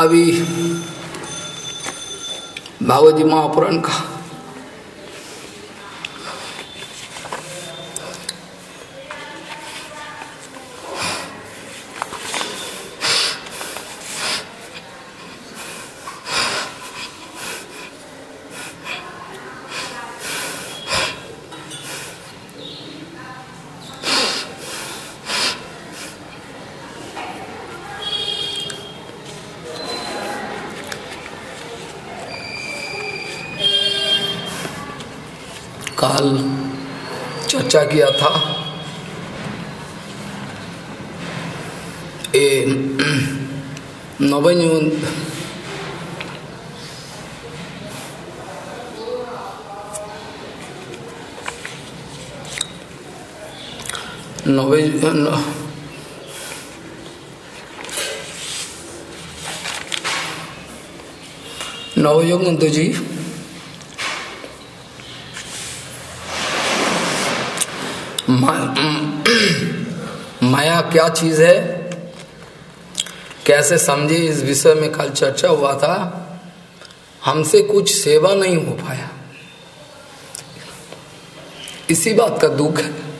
अभी भागवत जी महापुराण का काल चर्चा किया था। ए नवयुन नवे नवयुग जी। माया क्या चीज़ है? कैसे समझे इस विषय में कल चर्चा हुआ था? हमसे कुछ सेवा नहीं हो पाया। इसी बात का दुख है।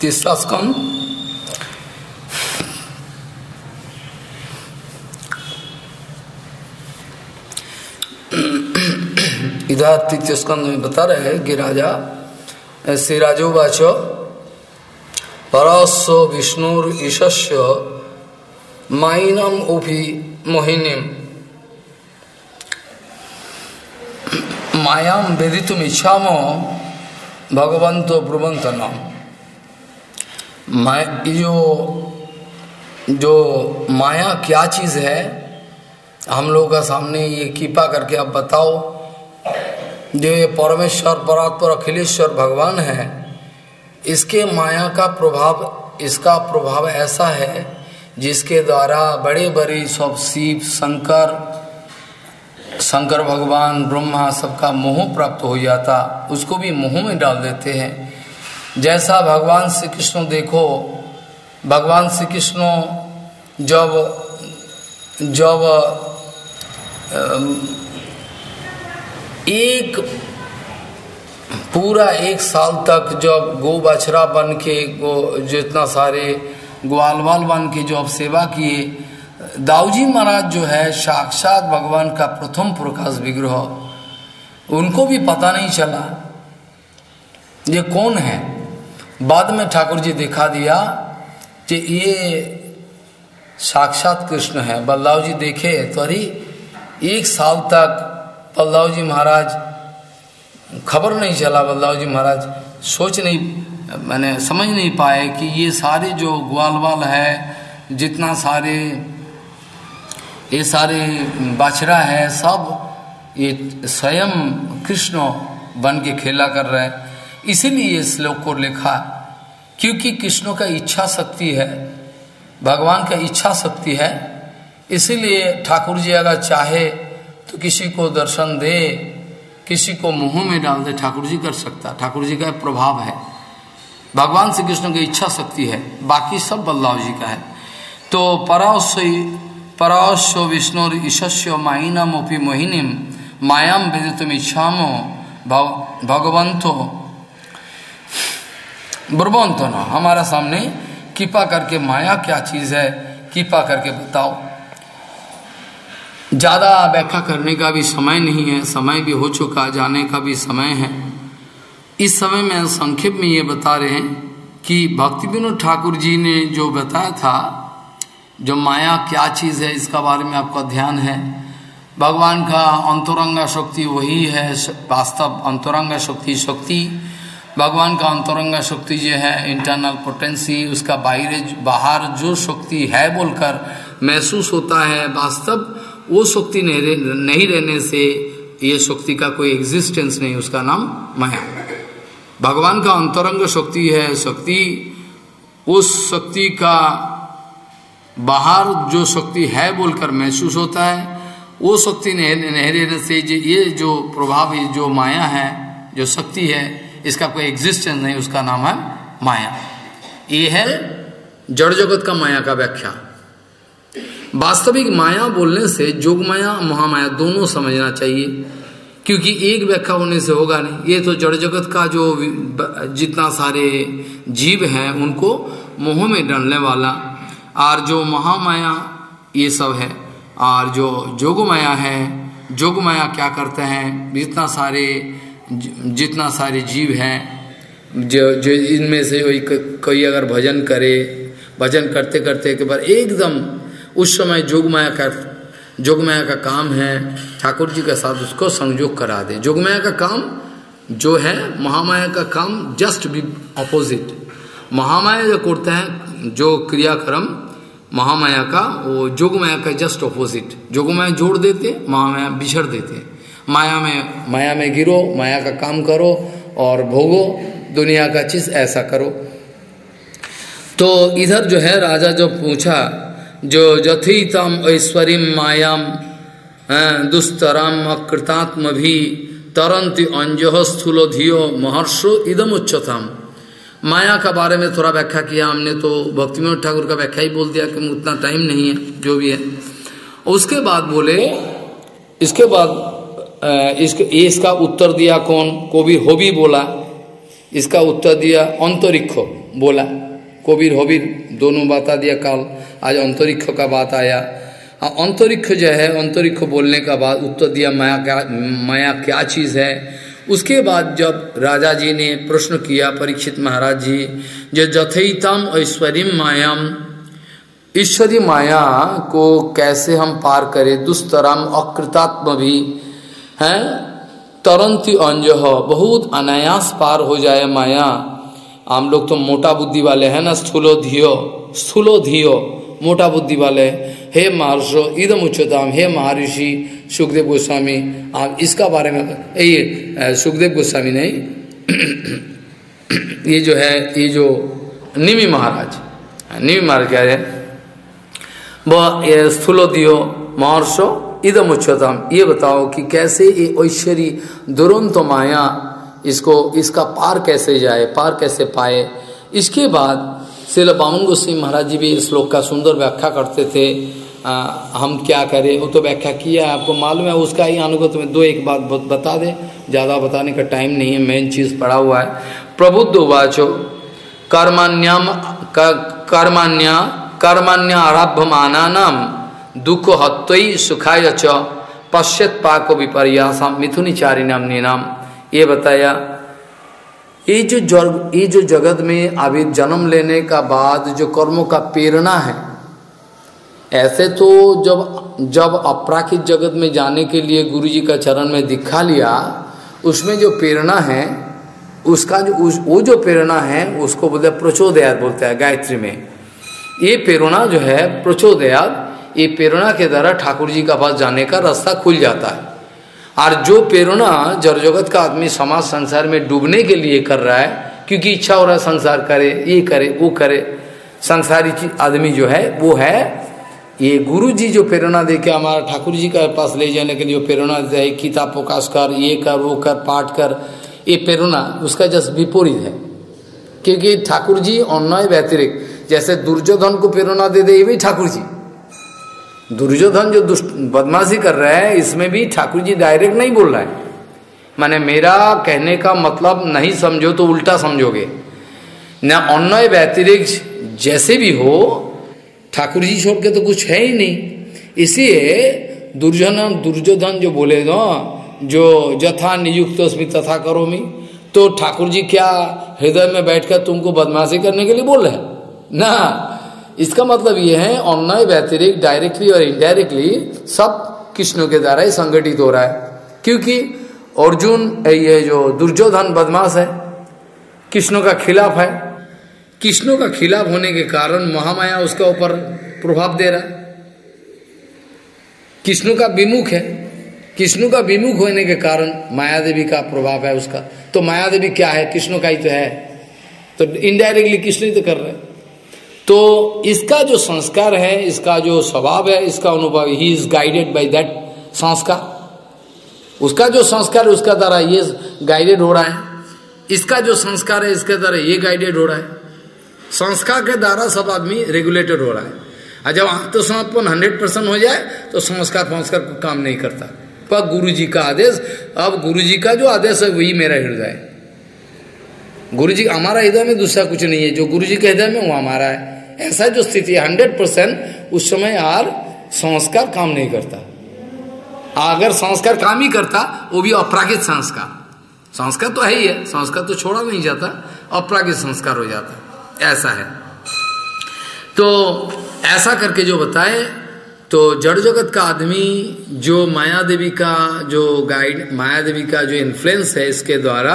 तीसरा स्कंद इधर तृतीय स्कंद में बता रहे हैं कि राजा श्री राजो वाचो परस्व विष्णुर ईशस्य, माइनम उभि मोहिनीम। मायाम वेदितुम इच्छामो भगवंतो ब्रुवंत नाम जो जो माया क्या चीज़ है, हम लोगों का सामने ये कृपा करके आप बताओ। जो ये परमेश्वर, परात्पर, अखिलेश्वर भगवान है, इसके माया का प्रभाव, इसका प्रभाव ऐसा है, जिसके द्वारा बड़े बड़े सब शिव, शंकर शंकर भगवान, ब्रह्मा सबका मोह प्राप्त हो जाता, उसको भी मोह में डाल देते हैं। जैसा भगवान श्री कृष्ण देखो, भगवान श्री कृष्ण जब जब एक पूरा एक साल तक जब गो बछड़ा बन के गो जितना सारे ग्वालवाल बन के जो अब सेवा किए, दाऊजी महाराज जो है, साक्षात भगवान का प्रथम प्रकाश विग्रह, उनको भी पता नहीं चला। ये कौन है? बाद में ठाकुर जी दिखा दिया कि ये साक्षात कृष्ण है। बल्लाव जी देखे तो अरे, एक साल तक बल्लाव जी महाराज, खबर नहीं चला बल्लाव जी महाराज। सोच नहीं, मैंने समझ नहीं पाए कि ये सारे जो ग्वालवाल है, जितना सारे, ये सारे बाछरा है, सब ये स्वयं कृष्ण बन के खेला कर रहे हैं। इसीलिए ये श्लोक को लिखा, क्योंकि कृष्ण का इच्छा शक्ति है, भगवान का इच्छा शक्ति है। इसीलिए ठाकुर जी अगर चाहे तो किसी को दर्शन दे, किसी को मुँह में डाल दे ठाकुर जी कर सकता। ठाकुर जी का प्रभाव है। भगवान श्री कृष्ण की इच्छा शक्ति है। बाकी सब बल्लाव जी का है। तो परावश्य परावश्य विष्णु ईशस्य माइनम ओपी मोहिनीम मायाम वेदितुम इच्छामो भगवंतो ब्रबंतो ना हमारा सामने कृपा करके माया क्या चीज़ है? कृपा करके बताओ। ज़्यादा व्याख्या करने का भी समय नहीं है, समय भी हो चुका, जाने का भी समय है। इस समय में संक्षेप में ये बता रहे हैं कि भक्ति विनोद ठाकुर जी ने जो बताया था, जो माया क्या चीज़ है, इसका बारे में आपका ध्यान है। भगवान का अंतरंगा शक्ति वही है, वास्तव अंतरंगा शक्ति शक्ति। भगवान का अंतरंगा शक्ति जो है इंटरनल पोटेंसी उसका बाहर बाहर जो शक्ति है बोलकर महसूस होता है, वास्तव वो शक्ति नहीं रहने से ये शक्ति का कोई एग्जिस्टेंस नहीं, उसका नाम माया। भगवान का अंतरंग शक्ति है, शक्ति, उस शक्ति का बाहर जो शक्ति है बोलकर महसूस होता है, वो शक्ति नहीं रहने से ये जो प्रभाव जो माया है, जो शक्ति है, इसका कोई एग्जिस्टेंस नहीं, उसका नाम है माया। ये है जड़ जगत का माया का व्याख्या। वास्तविक माया बोलने से जोग माया, महामाया दोनों समझना चाहिए, क्योंकि एक व्याख्या होने से होगा नहीं। ये तो जड़ जगत का जो जितना सारे जीव हैं, उनको मोह में डालने वाला। और जो महामाया, ये सब है। और जो जोग माया है, जोग माया क्या करते हैं? जितना सारे जितना सारे जीव हैं, जो जो इनमें से कोई अगर भजन करे, भजन करते करते के बाद एकदम उस समय जोग माया का, जोगमाया का काम है, ठाकुर जी के साथ उसको संयोग करा दे। जोगमाया का काम जो है, महामाया का काम जस्ट भी अपोजिट महामाया जो करते हैं, जो क्रियाक्रम, महामाया का, वो जोगमाया का जस्ट अपोजिट जोगमाया जोड़ देते, महामाया बिछड़ देते। माया में माया में गिरो, माया का काम करो और भोगो, दुनिया का चीज़ ऐसा करो। तो इधर जो है, राजा जो पूछा जो जथितम ऐश्वरी मायाम दुस्तराम अकृतात्म भी, तरंति अंजह स्थूलो धियो महर्षो इदम उच्चतम माया का बारे में थोड़ा व्याख्या किया हमने तो भक्ति ठाकुर का व्याख्या ही बोल दिया कि उतना टाइम नहीं है, जो भी है। उसके बाद बोले, इसके बाद इसके इसका उत्तर दिया कौन? को भी हो भी बोला। इसका उत्तर दिया अंतरिक्ष बोला। कबीर हबीर, दोनों बता दिया काल। आज अंतरिक्ष का बात आया। हाँ, अंतरिक्ष जो है अंतरिक्ष बोलने का बाद उत्तर दिया माया क्या माया क्या चीज़ है? उसके बाद जब राजा जी ने प्रश्न किया परीक्षित महाराज जी जो जथईतम ऐश्वरी मायाम ईश्वरी माया को कैसे हम पार करें? दुस्तराम अकृतात्म भी हैं? तरंती अंज बहुत अनायास पार हो जाए माया। हम लोग तो मोटा बुद्धि वाले हैं ना स्थूलो धियो स्थूलो धियो। मोटा बुद्धि वाले हे महर्षो इदम उच्चताम हे महर्षि सुखदेव गोस्वामी, आप इसका बारे में ये सुखदेव गोस्वामी नहीं। ये जो है, ये जो निमि महाराज। निमि महाराज कह रहे वह स्थूलो दियो, महर्षो इदम उच्चतम ये बताओ कि कैसे ये ऐश्वरी दुरंत माया इसको, इसका पार कैसे जाए, पार कैसे पाए? इसके बाद शिल बामन गोस्वी महाराज जी भी इस श्लोक का सुंदर व्याख्या करते थे। आ, हम क्या करें? वो तो व्याख्या किया आपको मालूम है उसका ही अनुगत में दो एक बात बता दे। ज़्यादा बताने का टाइम नहीं है मेन चीज़ पड़ा हुआ है। प्रबुद्ध उवाचो कर्मान्य कर्मान्य आरभ्य माना नाम दुख हत्वई सुखाय च पश्यत पाक विपर्यासा मिथुनी चारिणाम नीनाम ये बताया ये जो जग ये जो जगत में अभी जन्म लेने का बाद जो कर्मों का प्रेरणा है, ऐसे तो जब जब अपराखित जगत में जाने के लिए गुरु जी का चरण में दिखा लिया, उसमें जो प्रेरणा है, उसका जो, उस, वो जो प्रेरणा है, उसको बोलते हैं प्रचोदयात बोलते हैं गायत्री में। ये प्रेरणा जो है, प्रचोदयात, ये प्रेरणा के द्वारा ठाकुर जी का पास जाने का रास्ता खुल जाता है। और जो प्रेरणा जड़ जगत का आदमी समाज संसार में डूबने के लिए कर रहा है, क्योंकि इच्छा हो रहा है संसार करे, ये करे, वो करे। संसारी आदमी जो है, वो है, ये गुरु जी जो प्रेरणा दे के हमारा ठाकुर जी का पास ले जाने के लिए प्रेरणा दे किताब प्रकाश कर, ये कर, वो कर, पाठ कर, ये प्रेरणा उसका जस्ट विपरीत है। क्योंकि ठाकुर जी अन्याय व्यतिरिक्त, जैसे दुर्योधन को प्रेरणा दे दे, ये भी ठाकुर जी दुर्योधन जो दुष्ट बदमाशी कर रहे हैं, इसमें भी ठाकुर जी डायरेक्ट नहीं बोल रहे है। माने मेरा कहने का मतलब नहीं समझो तो उल्टा समझोगे। न अन्य व्यतिरिक्त जैसे भी हो, ठाकुर जी छोड़ के तो कुछ है ही नहीं। इसलिए दुर्जन दुर्योधन जो बोले ना, जो जथा नियुक्त उसमें तथा करो मी तो ठाकुर जी क्या हृदय में बैठकर तुमको बदमाशी करने के लिए बोल रहे ना। इसका मतलब ये है अन्याय व्यतिरिक्त डायरेक्टली और इनडायरेक्टली सब कृष्ण के द्वारा ही संगठित हो रहा है। क्योंकि अर्जुन, ये जो दुर्योधन बदमाश है कृष्ण का खिलाफ है। कृष्ण का खिलाफ होने के कारण महामाया उसका ऊपर प्रभाव दे रहा है। कृष्ण का विमुख है। कृष्ण का विमुख होने के कारण माया देवी का प्रभाव है उसका। तो माया देवी क्या है? कृष्ण का ही तो है। तो इनडायरेक्टली कृष्ण ही तो कर रहे हैं। तो इसका जो संस्कार है, इसका जो स्वभाव है, इसका अनुभव ही is guided by that sanskar. उसका जो संस्कार उसका द्वारा ये गाइडेड हो रहा है। इसका जो संस्कार है, इसके द्वारा ये गाइडेड हो रहा है। संस्कार के द्वारा सब आदमी रेगुलेटेड हो रहा है। और जब आत्मसमर्पण हंड्रेड परसेंट हो जाए तो संस्कार संस्कार को काम नहीं करता। पर गुरु जी का आदेश, अब गुरु जी का जो आदेश है, वही मेरा हृदय गुरु जी, हमारा हृदय में दूसरा कुछ नहीं है। जो गुरु जी के हृदय में, वो हमारा है। ऐसा जो स्थिति है। हंड्रेड परसेंट उस समय यार संस्कार काम नहीं करता। अगर संस्कार काम ही करता, वो भी अपरागित संस्कार। संस्कार तो है ही है। संस्कार तो छोड़ा नहीं जाता अपरागित संस्कार हो जाता। ऐसा है। तो ऐसा करके जो बताए तो जड़ जगत का आदमी, जो माया देवी का जो गाइड माया देवी का जो इन्फ्लुएंस है इसके द्वारा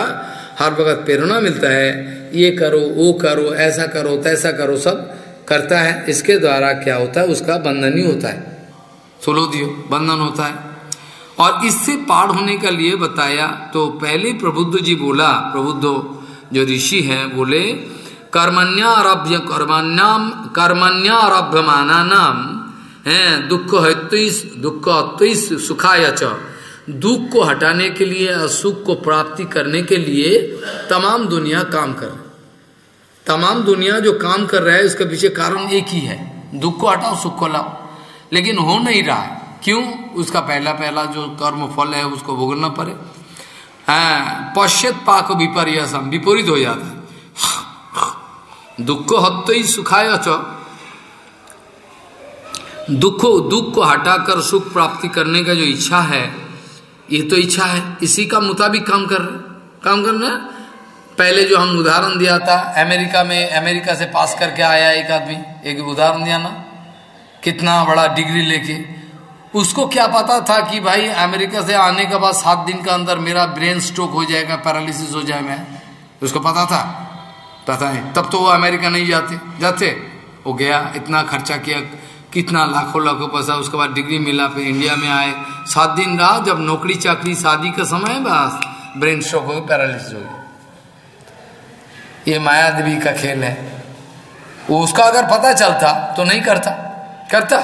हर वक्त प्रेरणा मिलता है, ये करो, वो करो, ऐसा करो, तैसा करो, सब करता है, इसके द्वारा क्या होता है, उसका बंधन ही होता है। सोलो दियो, बंधन होता है। और इससे पार होने का लिए बताया तो पहले प्रबुद्ध जी बोला, प्रबुद्ध जो ऋषि है, बोले कर्मण्यारभ्य कर्मण्याम कर्मण्यारभ्य माना नाम, है, दुख दुख अत्विस सुखाय दुख को हटाने के लिए और सुख को प्राप्ति करने के लिए, तमाम दुनिया काम कर तमाम दुनिया जो काम कर रहा है, उसके पीछे कारण एक ही है। दुख को हटाओ, सुख को लाओ। लेकिन हो नहीं रहा है। क्यों? उसका पहला पहला जो कर्म फल है, उसको भोगना पड़े। पश्चित पाक विपर्यसम, विपरीत हो जाता है। दुख हत्या ही सुखाय दुख दुख को हटाकर सुख प्राप्ति करने का जो इच्छा है, ये तो इच्छा है। इसी का मुताबिक काम कर काम करना पहले जो हम उदाहरण दिया था, अमेरिका में, अमेरिका से पास करके आया एक आदमी, एक उदाहरण दिया ना, कितना बड़ा डिग्री लेके। उसको क्या पता था कि भाई, अमेरिका से आने के बाद सात दिन के अंदर मेरा ब्रेन स्ट्रोक हो जाएगा, पैरालिसिस हो जाए मैं। उसको पता था? पता है तब तो वो अमेरिका नहीं जाते। जाते। वो गया, इतना खर्चा किया, कितना लाखों लाखों पैसा, उसके बाद डिग्री मिला, फिर इंडिया में आए। सात दिन रहा, जब नौकरी चाकरी शादी का समय बस, ब्रेन स्ट्रोक हो गया पैरालिसिस हो गया। ये माया देवी का खेल है। वो उसका अगर पता चलता तो नहीं करता। करता।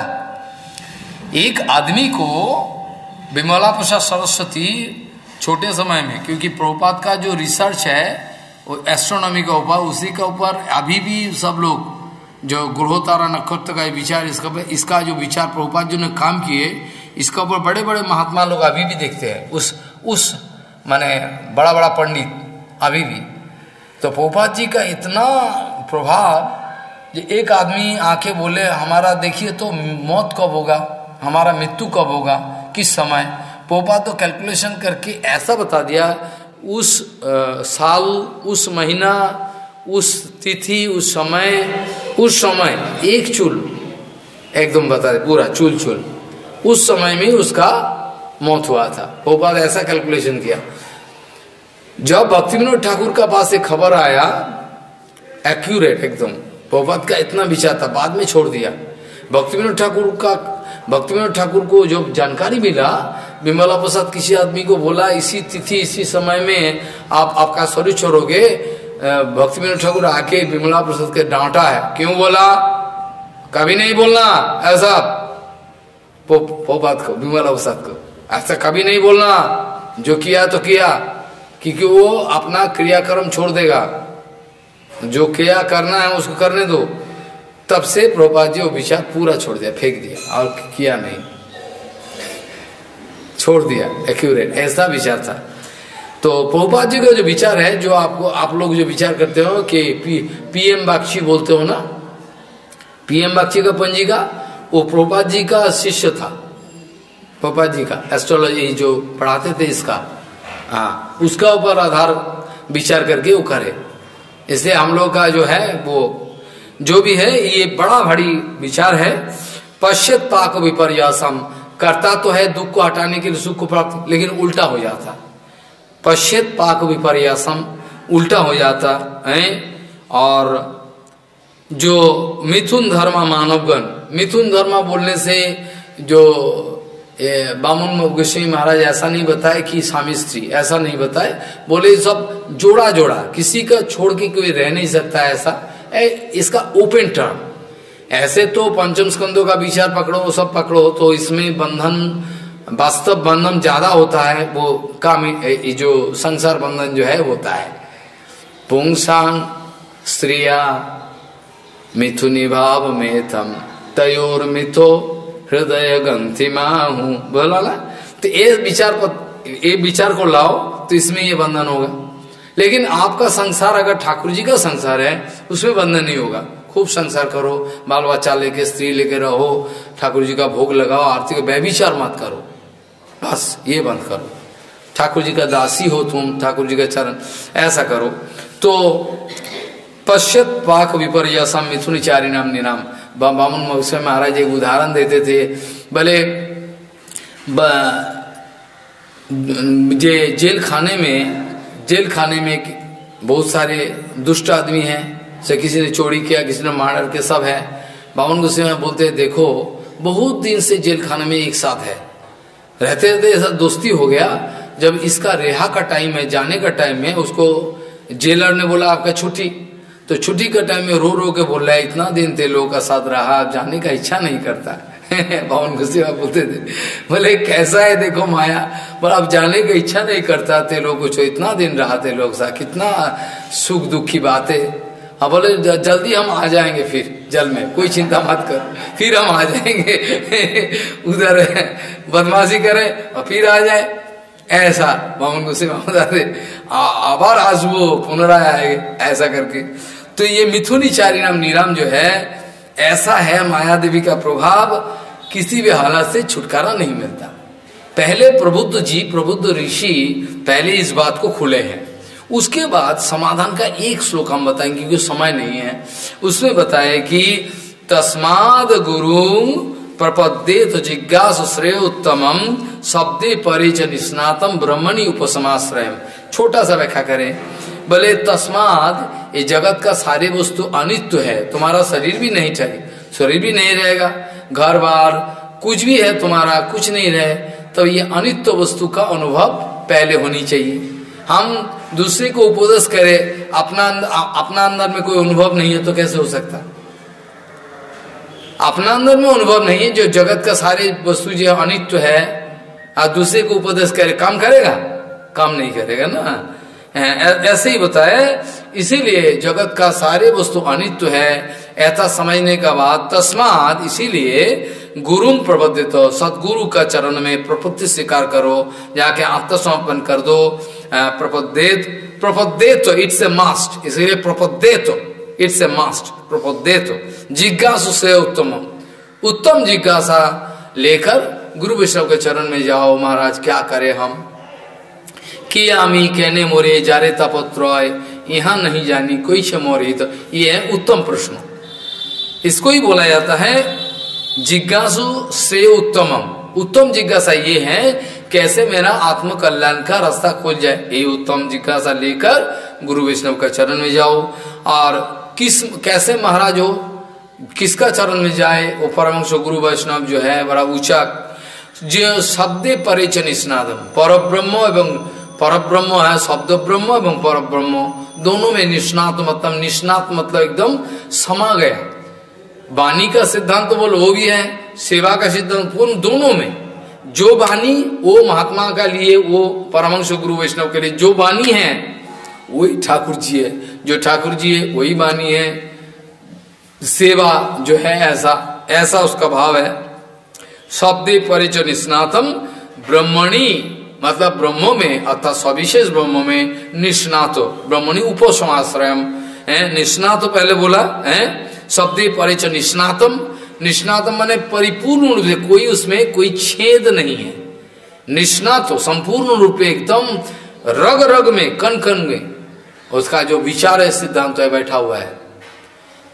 एक आदमी को विमला प्रसाद सरस्वती छोटे समय में, क्योंकि प्रोपात का जो रिसर्च है, वो एस्ट्रोनॉमी के ऊपर, उसी के ऊपर, अभी भी सब लोग जो ग्रह तारा नक्षत्र का विचार, इसका इसका जो विचार प्रभुपात जो ने काम किए, इसके ऊपर बड़े बड़े महात्मा लोग अभी भी देखते हैं। उस उस, माने बड़ा बड़ा पंडित अभी भी तो पोपा जी का इतना प्रभाव जो एक आदमी आके बोले हमारा देखिए तो मौत कब होगा? हमारा मृत्यु कब होगा? किस समय? पोपा तो कैलकुलेशन करके ऐसा बता दिया उस आ, साल उस महीना उस तिथि उस समय उस समय एक चूल। एकदम बता दे पूरा चूल चूल। उस समय में उसका मौत हुआ था। पोपा ने ऐसा कैलकुलेशन किया। जब भक्ति विनोद ठाकुर का पास एक खबर आया एक्यूरेट एकदम पोपत का इतना विचार था, बाद में छोड़ दिया। भक्ति विनोद ठाकुर का भक्ति विनोद ठाकुर को जो जानकारी मिला, विमला प्रसाद किसी आदमी को बोला, इसी तिथि, इसी समय में आप, आपका शरीर छोड़ोगे। भक्ति विनोद ठाकुर आके विमला प्रसाद के डांटा है। क्यों बोला? कभी नहीं बोलना, ऐसा पोपात को, विमला प्रसाद को, ऐसा कभी नहीं बोलना। जो किया तो किया। क्योंकि वो अपना क्रियाक्रम छोड़ देगा। जो क्रिया करना है उसको करने दो। तब से प्रभुपाद जी वो विचार पूरा छोड़ दिया फेंक दिया और किया नहीं। छोड़ दिया एक्यूरेट ऐसा विचार था। तो प्रभुपाद जी का जो विचार है जो आपको आप लोग जो विचार करते हो कि पी, पीएम बाक्षी बोलते हो ना? पीएम बाक्षी का पंजिका वो प्रभुपाद जी का शिष्य था। प्रभुपाद जी का एस्ट्रोलॉजी जो पढ़ाते थे इसका। हाँ उसका ऊपर आधार विचार करके वो करे। इसलिए हम लोग का जो है, वो जो भी है, ये बड़ा भारी विचार है। पश्चित पाक विपर्यासम। करता तो है, दुख को हटाने के लिए सुख को प्राप्त, लेकिन उल्टा हो जाता। पश्चित पाक विपर्यासम। उल्टा हो जाता, है? और जो मिथुन धर्म मानवगण, मिथुन धर्म बोलने से जो बामुन गोस्वामी महाराज ऐसा नहीं बताए कि स्वामी स्त्री ऐसा नहीं बताए। बोले सब जोड़ा जोड़ा। किसी का छोड़ के कोई रह नहीं सकता ऐसा। ए, इसका ओपन टर्म ऐसे तो पंचम स्कंदों का विचार पकड़ो वो सब पकड़ो तो इसमें बंधन वास्तव बंधन ज़्यादा होता है वो काम जो संसार बंधन जो है होता है। पुंसांग स्त्रिया मिथुनि भाव में थम तयोर मिथो हृदय गंथिमा हूँ बोला ना? तो ये विचार को ये विचार को लाओ तो इसमें ये बंधन होगा। लेकिन आपका संसार अगर ठाकुर जी का संसार है, उसमें बंधन नहीं होगा। खूब संसार करो बाल बच्चा लेके, स्त्री लेके रहो, ठाकुर जी का भोग लगाओ, आरती का व्यभिचार मत करो। बस ये बंद करो। ठाकुर जी का दासी हो तुम, ठाकुर जी का चरण, ऐसा करो। तो पश्चात पाक विपर्यसम मिथुनिचारी नाम निनाम। बामन महोत्सव महाराज एक उदाहरण देते थे। भले जे जेल खाने में, जेल खाने में बहुत सारे दुष्ट आदमी हैं, से किसी ने चोरी किया, किसी ने मार के सब है। गुस्से में बोलते हैं, देखो, बहुत दिन से जेल खाने में एक साथ है। रहते रहते ऐसा दोस्ती हो गया। जब इसका रेहा का टाइम है, जाने का टाइम है, उसको जेलर ने बोला, आपका छुट्टी। तो छुट्टी का टाइम में रो रो के बोल रहा है इतना दिन थे लोगों का साथ रहा जाने का इच्छा नहीं करता। बावन गुस्से बोलते थे। बोले, कैसा है देखो माया, पर अब जाने की इच्छा नहीं करता थे लोग कुछ इतना दिन रहा थे लोग सा कितना सुख दुख की बात। है हाँ बोले जल्दी हम आ जाएँगे फिर, जल में। कोई चिंता मत कर। फिर हम आ जाएँगे। उधर बदमाशी करें और फिर आ जाए। ऐसा, बावन गुस्से बताते आबार आज वो पुनराय ऐसा करके। तो ये मिथुनिचारी नाम नीराम जो है, ऐसा है माया देवी का प्रभाव, किसी भी हालत से छुटकारा नहीं मिलता। पहले प्रबुद्ध जी, प्रबुद्ध ऋषि पहले इस बात को खुले हैं। उसके बाद समाधान का एक श्लोक हम बताएँगे क्योंकि समय नहीं है। उसमें बताए कि, तस्माद गुरु प्रपदे तो जिज्ञास श्रेय उत्तम शब्दे परिच स्नातम ब्रह्मणी उपसमाश्रय छोटा सा व्याख्या करें। बोले तस्माद, ये जगत का सारे वस्तु अनित्य है, तुम्हारा शरीर भी नहीं चाहिए। शरीर भी नहीं रहेगा। घर बार कुछ भी है तुम्हारा, कुछ नहीं रहे तो ये अनित्य वस्तु का अनुभव पहले होनी चाहिए। हम दूसरे को उपदेश करें, अपना अपना अंदर में कोई अनुभव नहीं है तो कैसे हो सकता? अपना अंदर में अनुभव नहीं है, जो जगत का सारे वस्तु जो अनित्य है और दूसरे को उपदेश करे, काम करेगा? काम नहीं करेगा ना। ऐसे ही बताए इसीलिए जगत का सारे वस्तु अनित्य है। ऐसा समझने का बाद तस्मात इसीलिए गुरु प्रबद्धित तो, सदगुरु का चरण में प्रपत्ति स्वीकार करो जाके आत्मसमर्पण कर दो। प्रपदेत प्रपदेत तो इट्स ए मास्ट इसीलिए प्रपदेत इट्स ए मास्ट प्रपदेत जिज्ञासु से उत्तम उत्तम जिज्ञासा लेकर गुरु विष्णु के चरण में जाओ महाराज क्या करे हम? किया मी कहने मोरे जारे तपत्र यहाँ नहीं जानी कोई छ मोरे तो ये है उत्तम प्रश्न। इसको ही बोला जाता है, जिज्ञासु से उत्तमम। उत्तम जिज्ञासा ये है, कैसे मेरा आत्म कल्याण का रास्ता खोल जाए? ये उत्तम जिज्ञासा लेकर गुरु वैष्णव का चरण में जाओ। और किस, कैसे महाराज हो? किसका चरण में जाए? वो परमंश गुरु वैष्णव जो है, बड़ा ऊँचा, जो शब्दे परिचन स्नादम पर ब्रह्म एवं पर ब्रह्म है शब्द ब्रह्म एवं पर ब्रह्म दोनों में निष्णात मतलब निष्णात मतलब एकदम समा गया। वाणी का सिद्धांत तो बोलो, वो भी है, सेवा का सिद्धांत। पूर्ण दोनों में जो वाणी, वो महात्मा का लिए, वो परमंश गुरु वैष्णव के लिए जो वाणी है, वही ठाकुर जी है। जो ठाकुर जी है, वही वाणी है। सेवा जो है, ऐसा ऐसा उसका भाव है। शब्द परिचय स्नातम ब्रह्मणी। मतलब ब्रह्मो में, अर्थात सविशेष ब्रह्म में निष्णातो, ब्रह्मणी उपोसमाश्रय निष्णात पहले बोला, है, शब्द परिच निष्णातम। निष्णातम मैंने परिपूर्ण रूप से, कोई उसमें कोई छेद नहीं है। निष्णात हो संपूर्ण रूप एकदम रग रग में कन कन में। उसका जो विचार है, सिद्धांत तो है, बैठा हुआ है।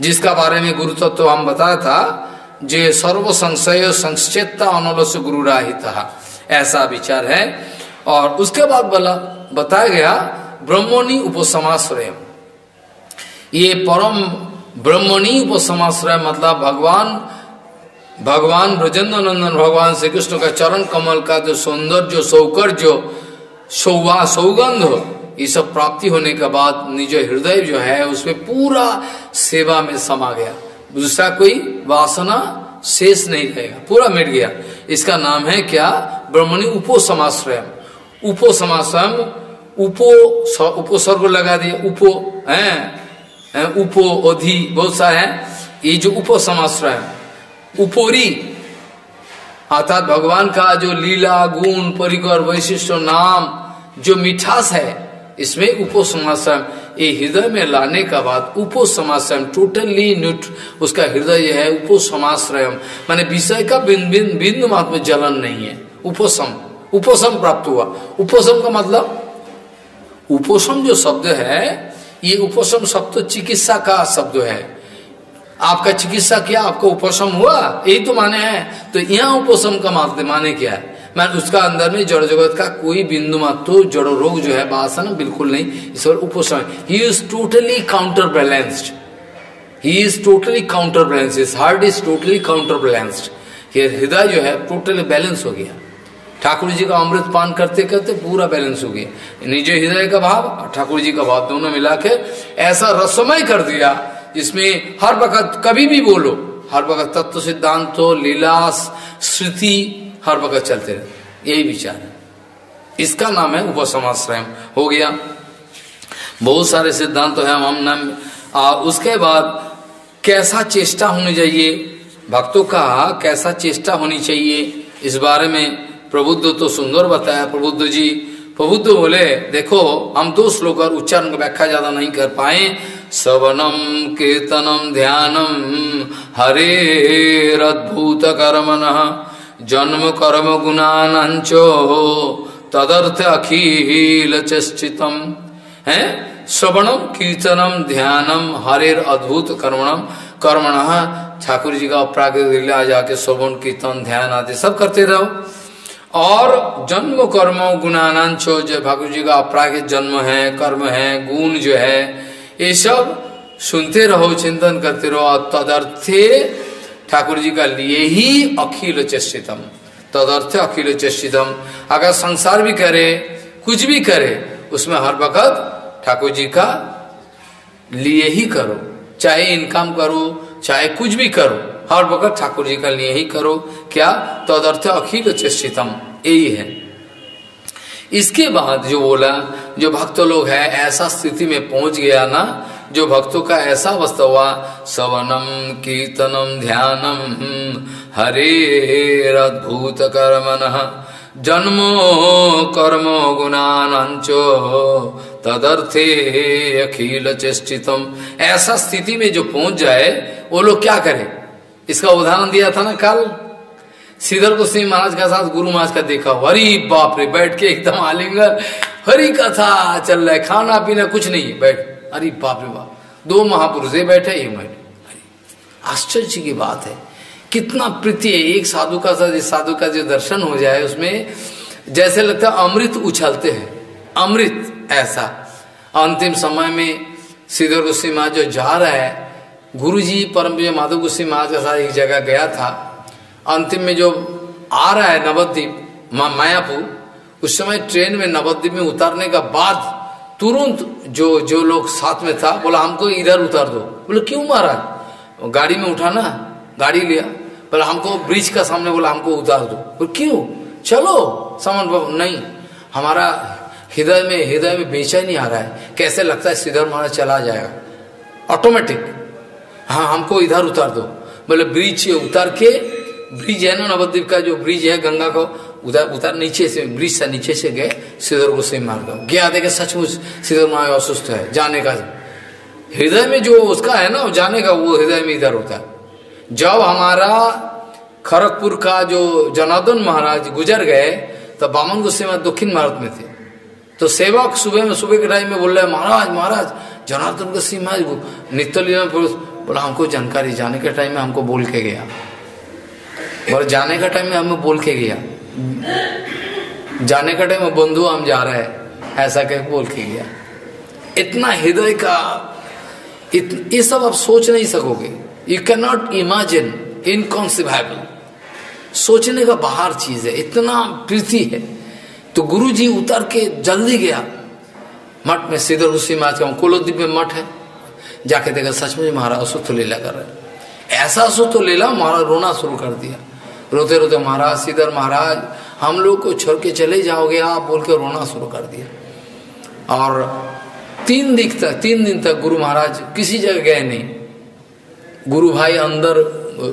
जिसका बारे में गुरु तत्व तो हम बताया था, जे सर्व संशय संचेतता अनलस गुरु राहित ऐसा विचार है। और उसके बाद बोला, बताया गया, ब्रह्मणि उपसमाश्रय ये परम ब्रह्मणी उपसमाश्रय मतलब भगवान भगवान ब्रजेंद्र नंदन भगवान श्री कृष्ण का चरण कमल का जो सौंदर्य, सौकर्य, सौवा, सौगंध, ये सब प्राप्ति होने के बाद निज हृदय जो है, उसमें पूरा सेवा में समा गया। दूसरा कोई वासना शेष नहीं रहेगा, पूरा मिट गया। इसका नाम है क्या? ब्रह्मणी उपोसमाश्रय उपोसमाश्रय उपो समाश्रम उपो उपसर्ग लगा दिया। उपो, है? उपो ओधि बहुत सारे हैं। ये जो उपो समाश्रय उपोरी, अर्थात भगवान का जो लीला, गुण, परिकर वैशिष्ट नाम, जो मिठास है इसमें उपो समाश्रम ये हृदय में लाने का बाद उपो समाश्रम टोटली न्यूट उसका हृदय है उपो समाश्रयम माने विषय का बिंदु बिंदु मात्र जलन नहीं है। उपोसम उपोषम प्राप्त हुआ। उपोषम का मतलब? उपोषम जो शब्द है, ये उपोषम शब्द चिकित्सा का शब्द है। आपका चिकित्सा किया, आपको उपोषम हुआ, यही तो माने है। तो यहाँ उपोषम का माने क्या है? मैं उसका अंदर में जड़ जगत का कोई बिंदु मात्र जड़ रोग जो है, बासन बिल्कुल नहीं, इस पर उपोषम ही। Is totally counter balanced he is totally counter balance heart is totally counterbalanced ये हृदय जो है टोटली बैलेंस हो गया। ठाकुर जी का अमृत पान करते करते पूरा बैलेंस हो गया। निजे हृदय का भाव और ठाकुर जी का भाव दोनों मिला के ऐसा रसमय कर दिया, जिसमें हर वक्त कभी भी बोलो, हर वक्त तत्व सिद्धांत हो, लीलास श्रुति हर वक्त चलते रहे। यही विचार है। इसका नाम है उपसमाश्रय हो गया। बहुत सारे सिद्धांत तो है हम नाम उसके बाद कैसा चेष्टा होनी चाहिए? भक्तों का कैसा चेष्टा होनी चाहिए? इस बारे में प्रबुद्ध तो सुंदर बताया प्रबुद्ध जी। प्रबुद्ध बोले, देखो, हम दो श्लोक और उच्चारण व्याख्या ज़्यादा नहीं कर पाए। सवनम कीर्तनम, ध्यानम, हरे अद्भुत कर्मन जन्म कर्म गुणानंचो तदर्थ अखिल चेष्टितम। है? श्रवणम कीर्तनम ध्यानम हरेर अद्भुत कर्मणम कर्मण ठाकुर जी का अपराग जाके श्रवण, कीर्तन, ध्यान आदि सब करते रहो। और जन्म कर्म गुणानांचो जो भगवत जी का अपरागित जन्म है, कर्म है, गुण जो है, ये सब सुनते रहो, चिंतन करते रहो। तदर्थे ठाकुर जी का लिए ही अखिल चेष्टितम तदर्थ अखिल चेष्टितम अगर संसार भी करे, कुछ भी करे, उसमें हर वक्त ठाकुर जी का लिए ही करो। चाहे इनकम करो, चाहे कुछ भी करो, हर वक्त ठाकुर जी का लिए ही करो। क्या? तदर्थ अखिल चेष्टितम यही है। इसके बाद जो बोला, जो भक्त लोग है, ऐसा स्थिति में पहुँच गया ना जो भक्तों का ऐसा अवस्था हुआ, सवनम, कीर्तनम, ध्यानम, हरे अद्भुत कर्मन, जन्मो कर्म गुणानंचो, तदर्थे अखिल चेष्टितम। ऐसा स्थिति में जो पहुँच जाए, वो लोग क्या करें? इसका उदाहरण दिया था ना कल? श्रीधर गोस्वामी महाराज का साथ गुरु महाराज का देखा हरी बाप रे, बैठ के एकदम आलिंगर हरी कथा चल रहा है, खाना पीना कुछ नहीं, बैठ। अरे बाप रे बाप। दो महापुरुष बैठे ये बैठे आश्चर्य की बात है। कितना प्रीति है, एक साधु का साथ साधु का जो दर्शन हो जाए, उसमें जैसे लगता है अमृत उछलते हैं। अमृत, ऐसा। अंतिम समय में गोस्वामी महाराज जो जा रहा है गुरु जी परम माधव गुस्सी महाराज के साथ एक जगह गया था। अंतिम में जो आ रहा है नवद्वीप मायापुर, उस समय ट्रेन में नवद्वीप में उतारने का बाद तुरंत जो जो लोग साथ में था, बोला, हमको इधर उतार दो। बोले, क्यों महाराज गाड़ी में उठाना, गाड़ी लिया। बोला, हमको ब्रिज का सामने बोला, हमको उतार दो। बोले, क्यों? चलो, सामान नहीं, हमारा हृदय में हृदय में बेचैनी आ रहा है। कैसे लगता है सीधर महाराज चला जाएगा? ऑटोमेटिक हाँ हमको इधर उतार दो। बोले, ब्रिज उतार के, ब्रिज है ना नवद्वीप का, जो ब्रिज है, गंगा को उधर उतार नीचे से, ब्रिज से नीचे से गए सीधर को से मार दो गया देखे सचमुच सीधर मार अस्वस्थ है, जाने का हृदय में जो उसका है ना जाने का, वो हृदय में इधर होता है। जब हमारा खड़गपुर का जो जनार्दन महाराज गुजर गए तो बामन गुस्से दक्षिण भारत में थे। तो सेवक सुबह में, सुबह के टाइम में बोल रहे महाराज महाराज, जनार्दन गुस्सी महाराज नित्य लीला बोला, हमको जानकारी, जाने के टाइम में हमको बोल के गया। और जाने का टाइम में हमें बोल के गया। जाने का टाइम में बंधु हम जा रहे हैं। ऐसा कह बोल के गया। इतना हृदय का इत, ये सब आप सोच नहीं सकोगे। You can not imagine inconceivable सोचने का बाहर चीज़ है। इतना प्रीति है। तो गुरु जी उतर के जल्दी गया। मठ में सीधर उसी में आज का कुलोद्वीप में मठ है। जाके देखा सचमुच महाराज असुत्थ लीला कर रहे ऐसा असुत्थ लीला महाराज रोना शुरू कर दिया। रोते रोते महाराज, सीधर महाराज, हम लोग को छोड़ के चले जाओगे, आप बोल के रोना शुरू कर दिया और तीन दिन तक, तीन दिन तक गुरु महाराज किसी जगह गए नहीं। गुरु भाई अंदर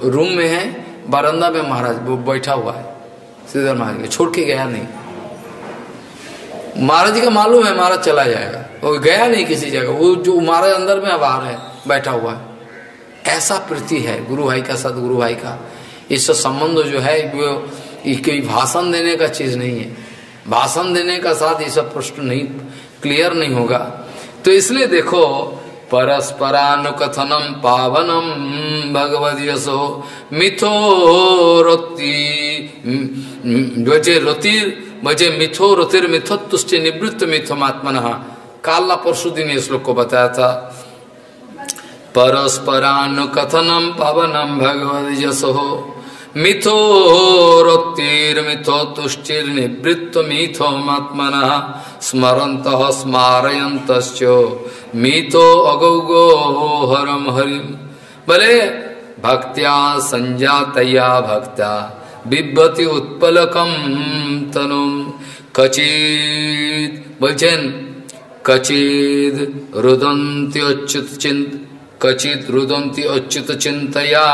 रूम में है बारंदा में महाराज बैठा हुआ है। श्रीधर महाराज छोड़ के गया नहीं। महाराज जी का मालूम है, महाराज चला जाएगा। वो गया नहीं किसी जगह, वो जो महाराज अंदर में बाहर है, बैठा हुआ है। ऐसा प्रति है, गुरु भाई का, सदगुरु भाई का। इससे संबंध जो है कोई भाषण देने का चीज़ नहीं है। भाषण देने का साथ ये सब प्रश्न नहीं क्लियर नहीं होगा। तो इसलिए देखो, परस्परानुकथनम पावनम भगवद यशो मिथो रति रतिर बजे मिथो रतिर मिथो तुष्टि निवृत्त मिथोमात्मन। काला परशु दिन श्लोक को बताया था। परस्परानुकथनम पावनम भगवद यशो। मिथो रक्तिर्मिथो तुष्टिर्निवृत्त मिथोमात्मन स्मरंत स्मारयंत मिथो अगौगो हरम हरिम बोले, भक्त्या संजातया भक्ता बिभति उत्पलकम तनुम कचित बोलছেন कचिद रुदंत्योच्युत चिंत कचित रुदंती अच्युत चिंतया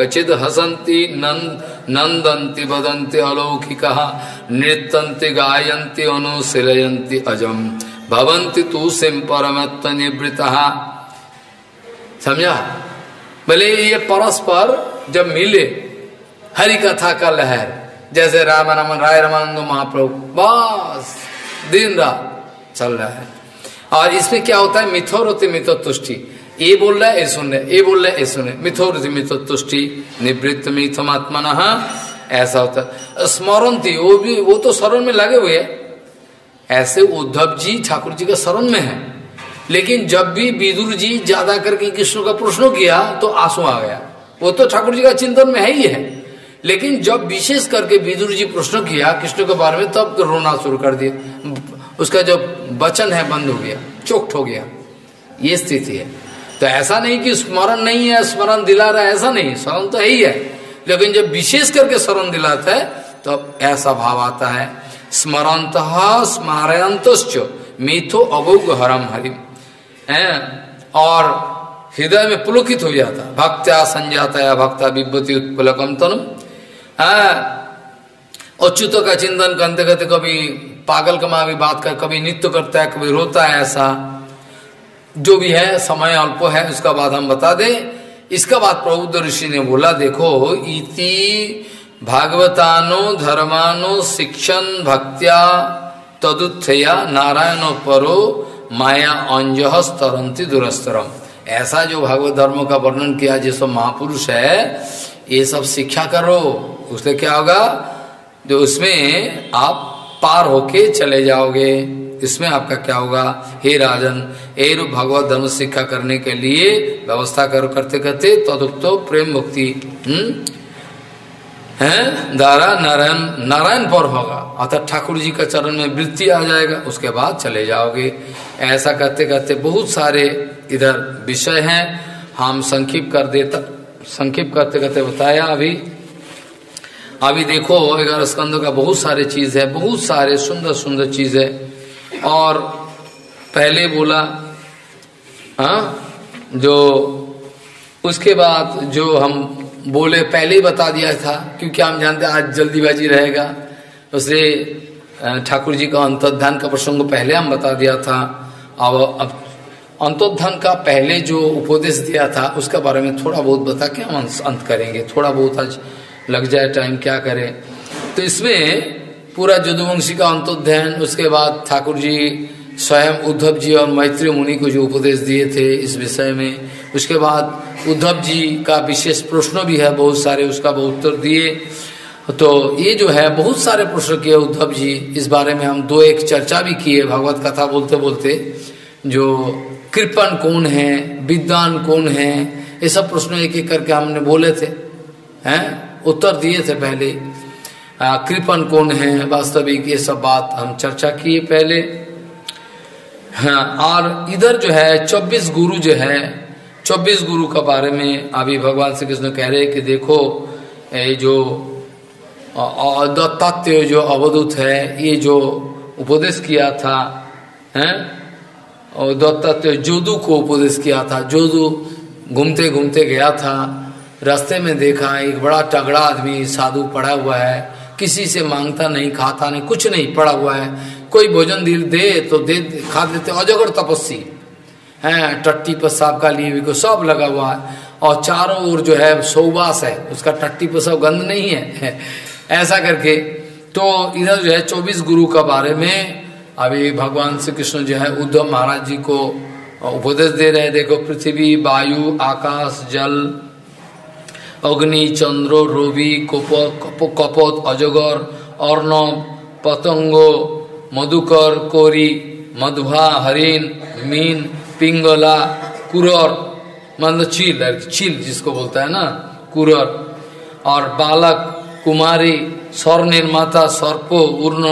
कचित हसंती नंद नंदंती बदंती अलौकिक नृत्यंती गायंती अनुशीलयंती अजम भवंती तू सिम परमत्व निवृत समझा भले ये परस्पर जब मिले हरि कथा का लहर, जैसे राम रमन, राय रामानंद महाप्रभु, बस, दिन रात चल रहा है। और इसमें क्या होता है? मिथोर मिथो तुष्टि ये बोल रहा है ये सुन रहे ये बोल रहा है ये सुन रहे मिथोर मिथो तुष्टि निवृत्त मिथमात्मन, ऐसा होता। स्मरण थी वो भी, वो तो शरण में लगे हुए ऐसे उद्धव जी ठाकुर जी का शरण में है। लेकिन जब भी विदुर जी ज़्यादा करके कृष्ण का प्रश्न किया तो आँसू आ गया। वो तो ठाकुर जी का चिंतन में है ही है। लेकिन जब विशेष करके विदुर जी प्रश्न किया, कृष्ण के बारे में, तब तो रोना शुरू कर दिया। उसका जो वचन है, बंद हो गया चोट हो गया। ये स्थिति है। तो ऐसा नहीं कि स्मरण नहीं है, स्मरण दिला रहा है, ऐसा नहीं, स्मरण तो है ही है। लेकिन जब विशेष करके स्मरण दिलाता है तो ऐसा भाव आता है स्मरंत स्मारयंत मीथो अगोग हरम। हरिम और हृदय में पुलकित हो जाता, भक्त्या संजाता या भक्ता विभूति उत्पलकम तनुम। अच्युत का चिंतन करते करते कभी पागल कमा भी बात कर, कभी नृत्य करता है, कभी रोता है ऐसा। जो भी है, समय अल्प है, उसका बाद हम बता दें। इसका बाद प्रबुद्ध ऋषि ने बोला, देखो, इति भागवतानो धर्मानो शिक्षण भक्त्या तदुत्थया नारायण परो माया अंजह स्तरंती दुरस्तरम। ऐसा जो भागवत धर्म का वर्णन किया, जिस महापुरुष है, ये सब शिक्षा करो उससे क्या होगा? जो उसमें आप पार होके चले जाओगे। इसमें आपका क्या होगा? हे राजन ए रूप भगवत धर्म शिक्षा करने के लिए व्यवस्था कर करते करते तदुक्तो प्रेम भक्ति हम्म? है? दारा नारायण नारायण पर होगा। अर्थात ठाकुर जी का चरण में वृत्ति आ जाएगा, उसके बाद चले जाओगे। ऐसा करते करते बहुत सारे इधर विषय हैं। हम संक्षिप्त कर देता, संक्षिप्त करते करते बताया अभी। अभी देखो ग्यारह स्कंद का बहुत सारे चीज़ है, बहुत सारे सुंदर सुंदर चीज़ है। और पहले बोला हाँ जो उसके बाद जो हम बोले, पहले ही बता दिया था, क्योंकि हम जानते आज जल्दीबाजी रहेगा। उससे ठाकुर जी का अंतर्ध्यान का प्रसंग पहले हम बता दिया था। अब अब अंतोध्यान का पहले जो उपदेश दिया था, उसके बारे में थोड़ा बहुत बता के हम अंत करेंगे। थोड़ा बहुत आज लग जाए टाइम क्या करें। तो इसमें पूरा जदुवंशी का अंतोध्यान, उसके बाद ठाकुर जी स्वयं उद्धव जी और मैत्री मुनि को जो उपदेश दिए थे इस विषय में, उसके बाद उद्धव जी का विशेष प्रश्न भी है, बहुत सारे उसका बहुत उत्तर दिए। तो ये जो है, बहुत सारे प्रश्न किए उद्धव जी इस बारे में हम दो एक चर्चा भी किए, भगवत कथा बोलते बोलते। जो कृपन कौन है, विद्वान कौन है, ये सब प्रश्न एक एक करके हमने बोले थे, हैं? उत्तर दिए थे पहले। कृपन कौन है? वास्तविक ये सब बात हम चर्चा किए पहले। हाँ और इधर जो है, चौबीस गुरु जो है, चौबीस गुरु के बारे में अभी भगवान श्री कृष्ण कह रहे हैं कि देखो ये जो दत्तात्य जो अवधूत है, ये जो उपदेश किया था, हैं? और दत्तात्रेय जोदू को उपदेश किया था। जोदू घूमते घूमते गया था, रास्ते में देखा, एक बड़ा तगड़ा आदमी साधु पड़ा हुआ है। किसी से माँगता नहीं, खाता नहीं, कुछ नहीं, पड़ा हुआ है। कोई भोजन दिल दे तो दे, खा देते, अजगर तपस्वी है, टट्टी पेशाब का लिए भी को सब लगा हुआ है। और चारों ओर जो है, सौवास है। उसका टट्टी पेशाब गंध नहीं है। ऐसा करके तो इधर जो है, चौबीस गुरु का बारे में, अभी भगवान श्री कृष्ण जो है, उद्धव महाराज जी को उपदेश दे रहे देखो, पृथ्वी, वायु, आकाश, जल अग्नि, चंद्र, रवि कपोत, अजगर अर्णव पतंगो, मधुकर, कोरी, मधुहा, हरिण, मीन, पिंगला, कुरर मतलब चील चील जिसको बोलता है ना, कुरर, और बालक, कुमारी, स्वर निर्माता, सर्पो, उर्ण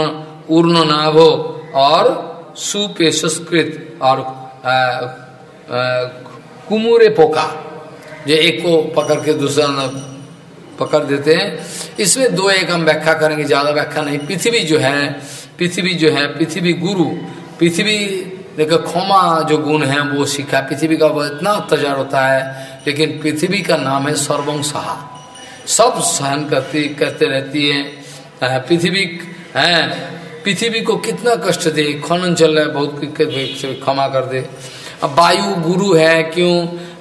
उर्ण नाभो, और सुपेशस्कृत, और कुमुरे पोका। जो एक को पकड़ के दूसरा न पकड़ देते हैं। इसमें दो एक हम व्याख्या करेंगे, ज़्यादा व्याख्या नहीं। पृथ्वी जो है, पृथ्वी जो है, पृथ्वी गुरु, पृथ्वी देखो खोमा जो गुण है, वो सीखा। पृथ्वी का इतना अत्याचार होता है, लेकिन पृथ्वी का नाम है सर्वं सहा सब सहन करती, करते रहती है। पृथ्वी है पृथ्वी को कितना कष्ट दे, खनन चल रहा है, बहुत क्षमा कर दे। अब वायु गुरु है, क्यों?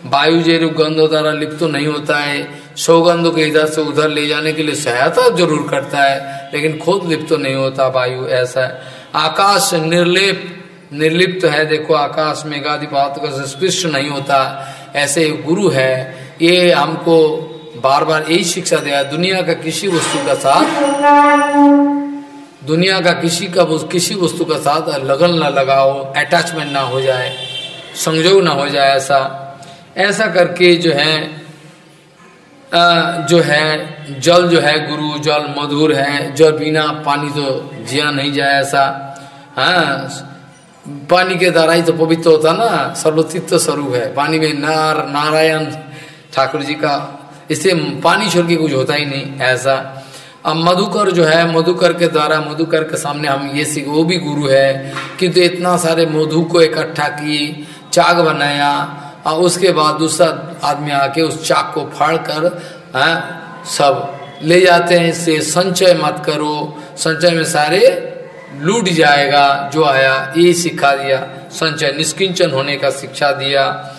वायु जे गंध द्वारा लिप्त तो नहीं होता है, सौगंध को इधर से उधर ले जाने के लिए सहायता ज़रूर करता है, लेकिन खुद लिप्त तो नहीं होता वायु ऐसा है। आकाश निर्लिप, निर्लिप्त है, देखो आकाश में गादिपात का स्पृष्ट नहीं होता, ऐसे गुरु है, ये हमको बार बार यही शिक्षा दिया दुनिया का किसी वस्तु का साथ, दुनिया का किसी का किसी वस्तु का साथ लगन ना लगाओ अटैचमेंट ना हो जाए, संजोग ना हो जाए ऐसा। ऐसा करके जो है आ, जो है जल जो है गुरु जल मधुर है जल बिना पानी तो जिया नहीं जाए ऐसा। हाँ पानी के द्वारा ही तो पवित्र होता ना सर्वतित्व स्वरूप है। पानी में नार नारायण ठाकुर जी का इससे पानी छोड़ के कुछ होता ही नहीं ऐसा। अब मधुकर जो है मधुकर के द्वारा मधुकर के सामने हम ये सीख वो भी गुरु है किंतु तो इतना सारे मधु को इकट्ठा की चाग बनाया और उसके बाद दूसरा आदमी आके उस चाक को फाड़ कर है, सब ले जाते हैं। इससे संचय मत करो। संचय में सारे लूट जाएगा, जो आया, ये सिखा दिया। संचय निष्किंचन होने का शिक्षा दिया।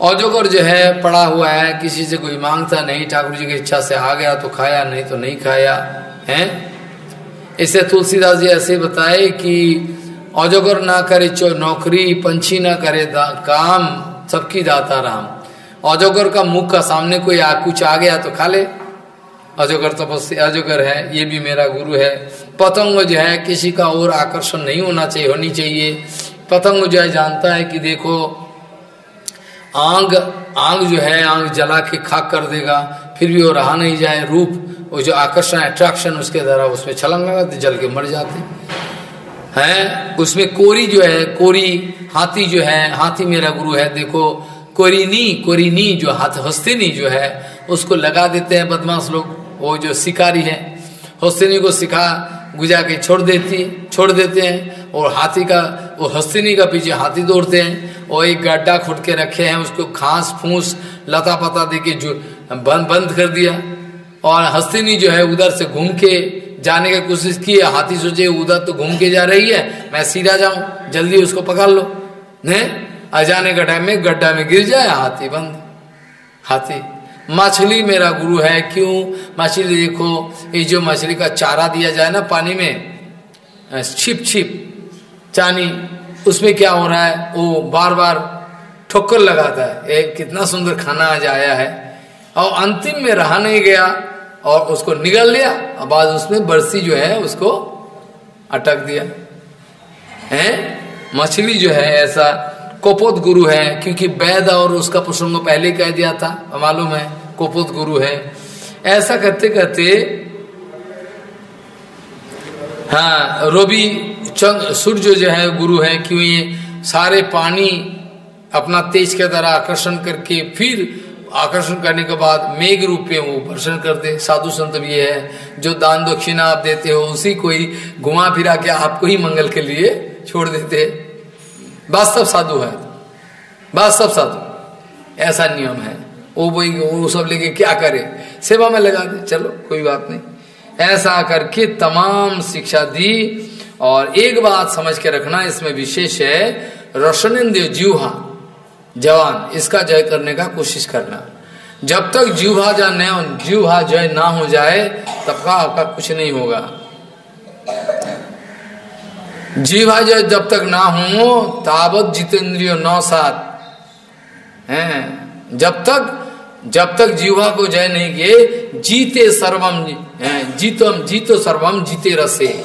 औजोगर जो है, पड़ा हुआ है, किसी से कोई माँगता नहीं। ठाकुर जी की इच्छा से आ गया तो खाया, नहीं तो नहीं खाया, है? इसे तुलसीदास जी ऐसे बताए कि औजोगर ना करे चो नौकरी, पंछी ना करे काम सबकी दाता राम अजोगर का मुख का सामने कोई आ, कुछ आ गया तो खा ले। अजोगर तपस्या अजोगर है ये भी मेरा गुरु है। पतंग जो है किसी का और आकर्षण नहीं होना चाहिए होनी चाहिए। पतंग जो है जानता है कि देखो आंग आंग जो है आंग जला के खाक कर देगा फिर भी वो रहा नहीं जाए। रूप वो जो आकर्षण अट्रैक्शन उसके द्वारा उसमें छलंग लगाते जल के मर जाते। हैं? उसमें कोरी जो है, कोरी हाथी जो है, हाथी मेरा गुरु है, देखो कोरिनी कोरिनी जो हाथ हस्तिनी जो है, उसको लगा देते हैं बदमाश लोग, वो जो शिकारी है हस्तिनी को सिखा, गुजा के छोड़ देती, छोड़ देते हैं, और हाथी का, वो हस्तिनी का पीछे हाथी दौड़ते हैं और एक गड्ढा खुद के रखे हैं, उसको घास, फूस लता पता दे के जो, बंद बंद कर दिया, और हस्तिनी जो है उधर से घूम के जाने की कोशिश की हाथी सोचे, उधर तो घूम के जा रही है, मैं सीधा जाऊँ, जल्दी उसको पकड़ लो। ने? अजाने टाइम में गड्ढा में गिर जाए, हाथी बंद। हाथी, मछली मेरा गुरु है, क्यों? मछली देखो, ये जो मछली का चारा दिया जाए ना पानी में छिप छिप, चानी, उसमें क्या हो रहा है? वो बार बार ठोकर लगाता है। एक कितना सुंदर खाना आज आया है। और अंतिम में रहा नहीं गया। और उसको निगल लिया और बाद उसमें बरसी जो है उसको अटक दिया। है? मछली जो है ऐसा कोपोत गुरु है, क्योंकि वैद और उसका प्रसंग पहले कह दिया था, मालूम है, कोपोत गुरु है। ऐसा करते करते हाँ रवि चंद्र सूर्य जो है गुरु है, क्यों ये सारे पानी अपना तेज के द्वारा आकर्षण करके फिर आकर्षण करने के बाद मेघ रूप में वो वर्षण करते साधु संत भी है, जो दान दक्षिणा आप देते हो, उसी को ही घुमा फिरा के आपको ही मंगल के लिए छोड़ देते वास्तव साधु है। वास्तव साधु। ऐसा नियम है। वो वही वो सब लेके क्या करे? सेवा में लगा दे। चलो, कोई बात नहीं। ऐसा करके तमाम शिक्षा दी। और एक बात समझ के रखना, इसमें विशेष है रोशनेन्द्र जीवहा जवान, इसका जय करने का कोशिश करना। जब तक जीवहा जय न जीवहा जय ना हो जाए, तब का आपका कुछ नहीं होगा। जीवा जय जब तक ना हो तावत जितेंद्रिय नौ सात। हैं? जब तक जब तक जीवा को जय नहीं किए, जीते सर्वम जीतम, जीतो सर्वम, जीते रसे।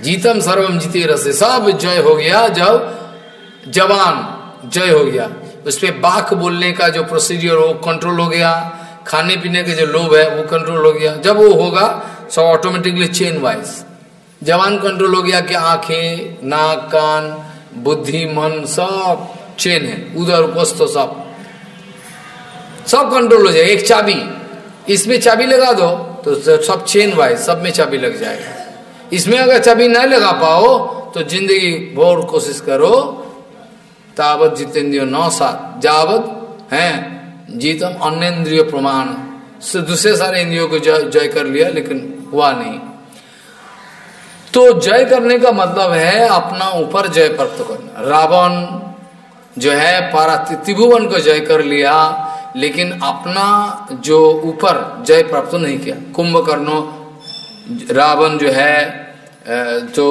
जीतम सर्वम, जीते रसे। सब जय हो गया जब जवान। जय हो गया। उस पर बाक बोलने का जो प्रोसीडियर वो कंट्रोल हो गया। खाने पीने के जो लोभ है, वो कंट्रोल हो गया। जब वो होगा सब ऑटोमेटिकली चेन वाइज जवान कंट्रोल हो गया कि आँखें, नाक, कान, बुद्धि, मन, सब चेन है। उधर उपस्थ सब। सब कंट्रोल हो जाएगा। एक चाबी। इसमें चाबी लगा दो तो सब चेन वाइज सब में चाबी लग जाएगा। इसमें अगर चाबी नहीं लगा पाओ तो ज़िंदगी बहुत कोशिश करो तावत जितेंद्रिय नौ सात जावत, है, जीतम अन्य प्रमाण। से दूसरे सारे इंद्रियों को जय कर लिया, लेकिन हुआ नहीं। तो जय करने का मतलब है अपना ऊपर जय प्राप्त करना। रावण जो है पारा त्रिभुवन को जय कर लिया, लेकिन अपना जो ऊपर जय प्राप्त नहीं किया। कुंभकर्णो रावण जो है जो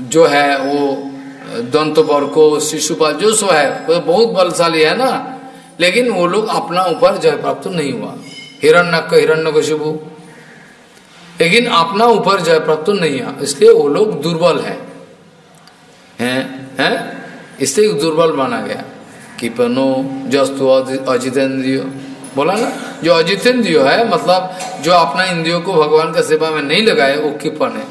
जो है, वो दंत को शिशुपाल जो सो है वो बहुत बलशाली है ना। लेकिन वो लोग अपना ऊपर जय प्राप्त नहीं हुआ। हिरण्य को हिरण्य को शिवु लेकिन अपना ऊपर जय प्राप्त नहीं हुआ। इसलिए वो लोग दुर्बल है। हैं? हैं? इसलिए दुर्बल माना गया। किपनो जस्तु अजितेंद्रिय। बोला ना? जो अजितेंद्रिय है मतलब जो अपना इंद्रियों को भगवान का सेवा में नहीं लगाए वो किपन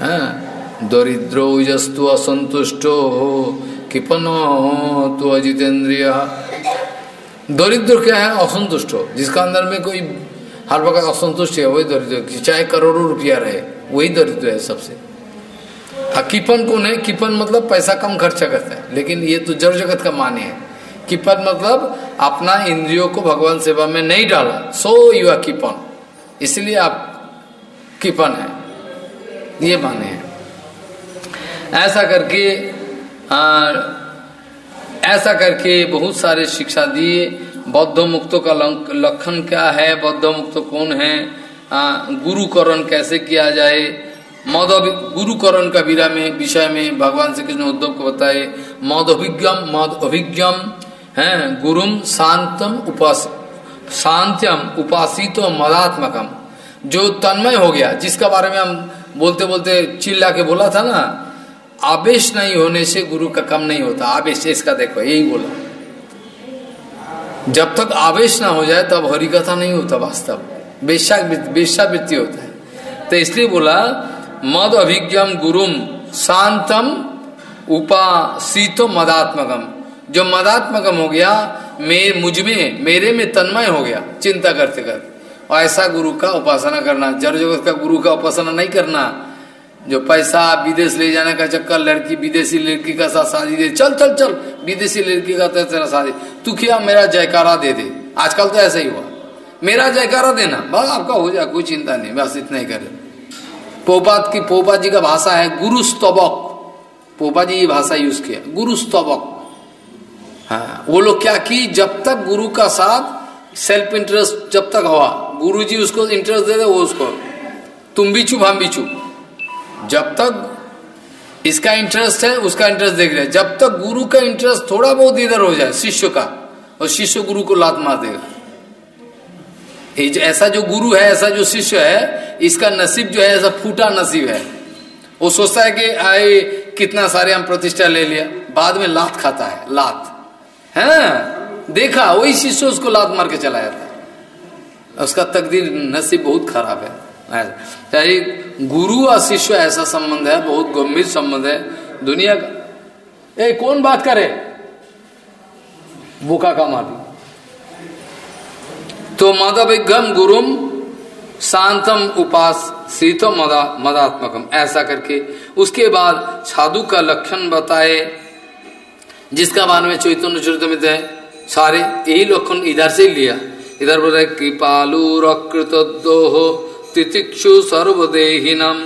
हाँ, दरिद्रो जस्तु असंतुष्टो किपनो तो अजितेंद्रिय दरिद्र क्या है? असंतुष्ट हो। जिसका अंदर में कोई हर वक्त असंतुष्ट है, वही दरिद्र चाहे करोड़ों रुपया रहे, वही दरिद्र है सबसे। हाँ किपन को नहीं किपन मतलब पैसा कम खर्चा करता है। लेकिन ये तो जड़ जगत का मान्य है। किपन मतलब अपना इंद्रियों को भगवान सेवा में नहीं डाला। सो यू आर किपन। इसलिए आप किपन है। ये माने हैं। ऐसा करके आ, ऐसा करके बहुत सारे शिक्षा दिए। बौद्ध मुक्तों का लक्षण क्या है? बौद्ध मुक्त कौन है? गुरुकरण कैसे किया जाए? मद गुरुकरण का विरा में विषय में भगवान श्री कृष्ण उद्धव को बताए मद अभिज्ञम अभिज्ञम है गुरुम शांतम उपास शांत्यम उपासित मदात्मकम। जो तन्मय हो गया जिसका बारे में हम बोलते बोलते चिल्ला के बोला था ना आवेश नहीं होने से गुरु का कम नहीं होता। आवेश, इसका देखो, यही बोला। जब तक आवेश ना हो जाए, तब हरिकथा नहीं होता वास्तव। बेशा बेशावृत्ति होता है। तो इसलिए बोला, मद अभिज्ञम गुरुम शांतम उपासितो मदात्मकम। जो मदात्मकम हो गया, मैं मुझमें, मेरे में तन्मय हो गया, चिंता करते करते। ऐसा गुरु का उपासना करना, जड़ जगत का गुरु का उपासना नहीं करना जो पैसा विदेश ले जाने का चक्कर, लड़की, विदेशी लड़की का साथ शादी दे, चल चल चल, विदेशी लड़की का तेरा शादी। तू क्या मेरा जयकारा दे दे? आजकल तो ऐसा ही हुआ। मेरा जयकारा देना, बस आपका हो जाए, कोई चिंता नहीं, बस इतना ही करे। पोपात की, पोपा जी का भाषा है गुरु स्तबक पोपा जी ये भाषा यूज़ किया गुरु स्तबक हाँ वो लोग क्या की, जब तक गुरु का साथ सेल्फ इंटरेस्ट जब तक हुआ गुरु जी उसको इंटरेस्ट दे दे, वो उसको, तुम भी चुप, हम भी चुप। जब तक इसका इंटरेस्ट है, उसका इंटरेस्ट देख रहे जब तक गुरु का इंटरेस्ट थोड़ा बहुत इधर हो जाए, शिष्य का, और शिष्य गुरु को लात मार देगा। ऐसा जो गुरु है, ऐसा जो शिष्य है, इसका नसीब जो है, ऐसा फूटा नसीब है। वो सोचता है कि, आए, कितना सारे हम प्रतिष्ठा ले लिया। बाद में लात खाता है, लात। है, देखा, वही शिष्य उसको लात मार के चला जाता है उसका तकदीर, नसीब बहुत खराब है। चाहे गुरु और शिष्य ऐसा संबंध है, बहुत गंभीर संबंध है। दुनिया का ए, कौन बात करे बुका का माफ़ी तो मदभिगम गुरुम, शांतम उपास शीतम मदा, मदात्मकम। ऐसा करके। उसके बाद साधु का लक्षण बताए, जिसका बारे में चैतन्य चरितमित है सारे यही लक्षण इधर से लिया। इधर बोल रहे रकृत रकृतोह तितिक्षु सर्वदेहिनम।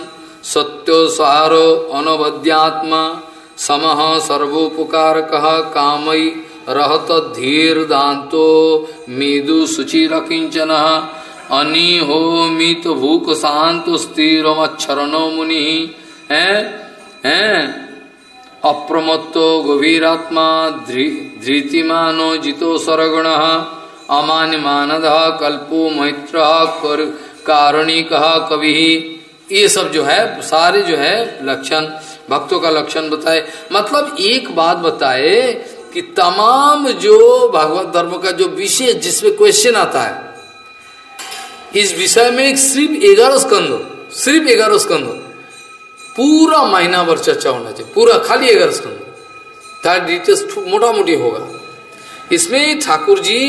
सत्यो सारो अनवद्यात्मा। समह सर्वोपकार कह कामई रहत धीर दांतो मीदु सुचिर किंचन अनिहो मित भूक शांत स्थिर मच्छरणो मुनि। है हैं अप्रमत्तो गभीरात्मा धृतिमानो जितो सरगुण। अमान मानद कल्पो मैत्र कारणिक कवि। ये सब जो है, सारे जो है, लक्षण, भक्तों का लक्षण बताए। मतलब एक बात बताए कि तमाम जो भगवत धर्म का जो विषय जिसमें क्वेश्चन आता है, इस विषय में सिर्फ़ ग्यारह स्कंद सिर्फ़ ग्यारह स्कंद पूरा महीना भर चर्चा होना चाहिए, पूरा खाली ग्यारह स्कंद। डिटेल्स मोटा मोटी होगा। इसमें ठाकुर जी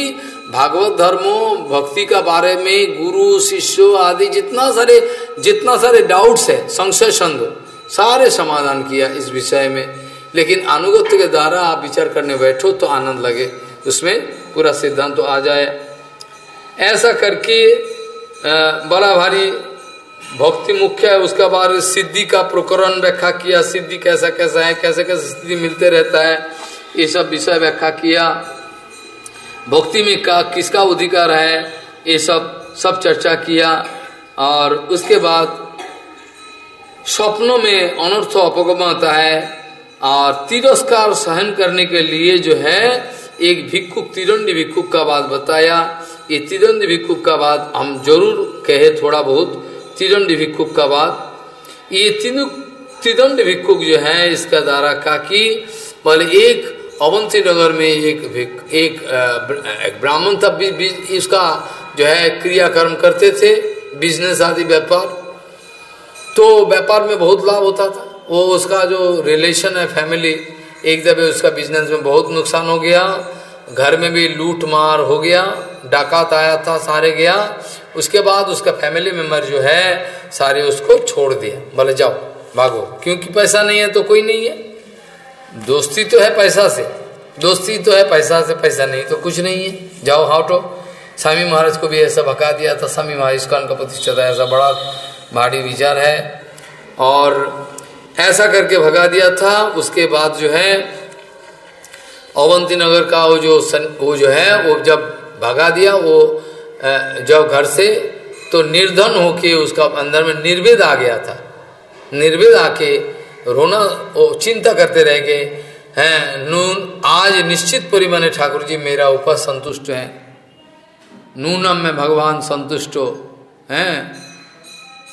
भागवत धर्मो, भक्ति का बारे में गुरु, शिष्य आदि जितना सारे जितना सारे डाउट्स है, संशय संग सारे समाधान किया इस विषय में। लेकिन अनुगत्य के द्वारा आप विचार करने बैठो तो आनंद लगे, उसमें पूरा सिद्धांत तो आ जाए। ऐसा करके बड़ा भारी भक्ति मुख्य है, उसका बाद सिद्धि का प्रकरण व्याख्या किया, सिद्धि कैसा कैसा है कैसे कैसे सिद्धि मिलते रहता है, ये सब विषय व्याख्या किया। भक्ति में का, किसका अधिकार है, ये सब सब चर्चा किया, और उसके बाद स्वप्नों में अनर्थ अपगम आता है, और तिरस्कार सहन करने के लिए जो है, एक भिक्षुक, तिरंडी भिक्षुक का बात बताया। ये तिरंडी भिक्षुक का बात हम ज़रूर कहे थोड़ा बहुत, तिरंडी भिक्षुक का बात। ये तीनों तिदंड भिक्षुक जो है, इसका द्वारा का कि एक अवंती नगर में एक एक, एक ब्राह्मण था इसका जो है क्रियाकर्म करते थे बिज़नेस आदि व्यापार। तो व्यापार में बहुत लाभ होता था। वो उसका जो रिलेशन है फैमिली एक दफे उसका बिज़नेस में बहुत नुकसान हो गया घर में भी लूट मार हो गया डाकात आया था सारे गया उसके बाद उसका फैमिली मेंबर जो है सारे उसको छोड़ दिया। बोले जाओ भागो क्योंकि पैसा नहीं है तो कोई नहीं है। दोस्ती तो है पैसा से। दोस्ती तो है पैसा से पैसा नहीं तो कुछ नहीं है। जाओ हाउटो स्वामी महाराज को भी ऐसा भगा दिया था। स्वामी महाराज इसका उनका प्रतिष्ठा ऐसा बड़ा भारी विचार है। और ऐसा करके भगा दिया था। उसके बाद जो है अवंती नगर का वो जो सन, वो जो है वो जब भगा दिया वो जब घर से तो निर्धन होके उसका अंदर में निर्वेद आ गया था। निर्वेद आके रोना वो चिंता करते रह गए। हैं, नून, आज निश्चित परिमाणे ठाकुर जी मेरा ऊपर संतुष्ट है नूनम में भगवान संतुष्ट हो। हैं?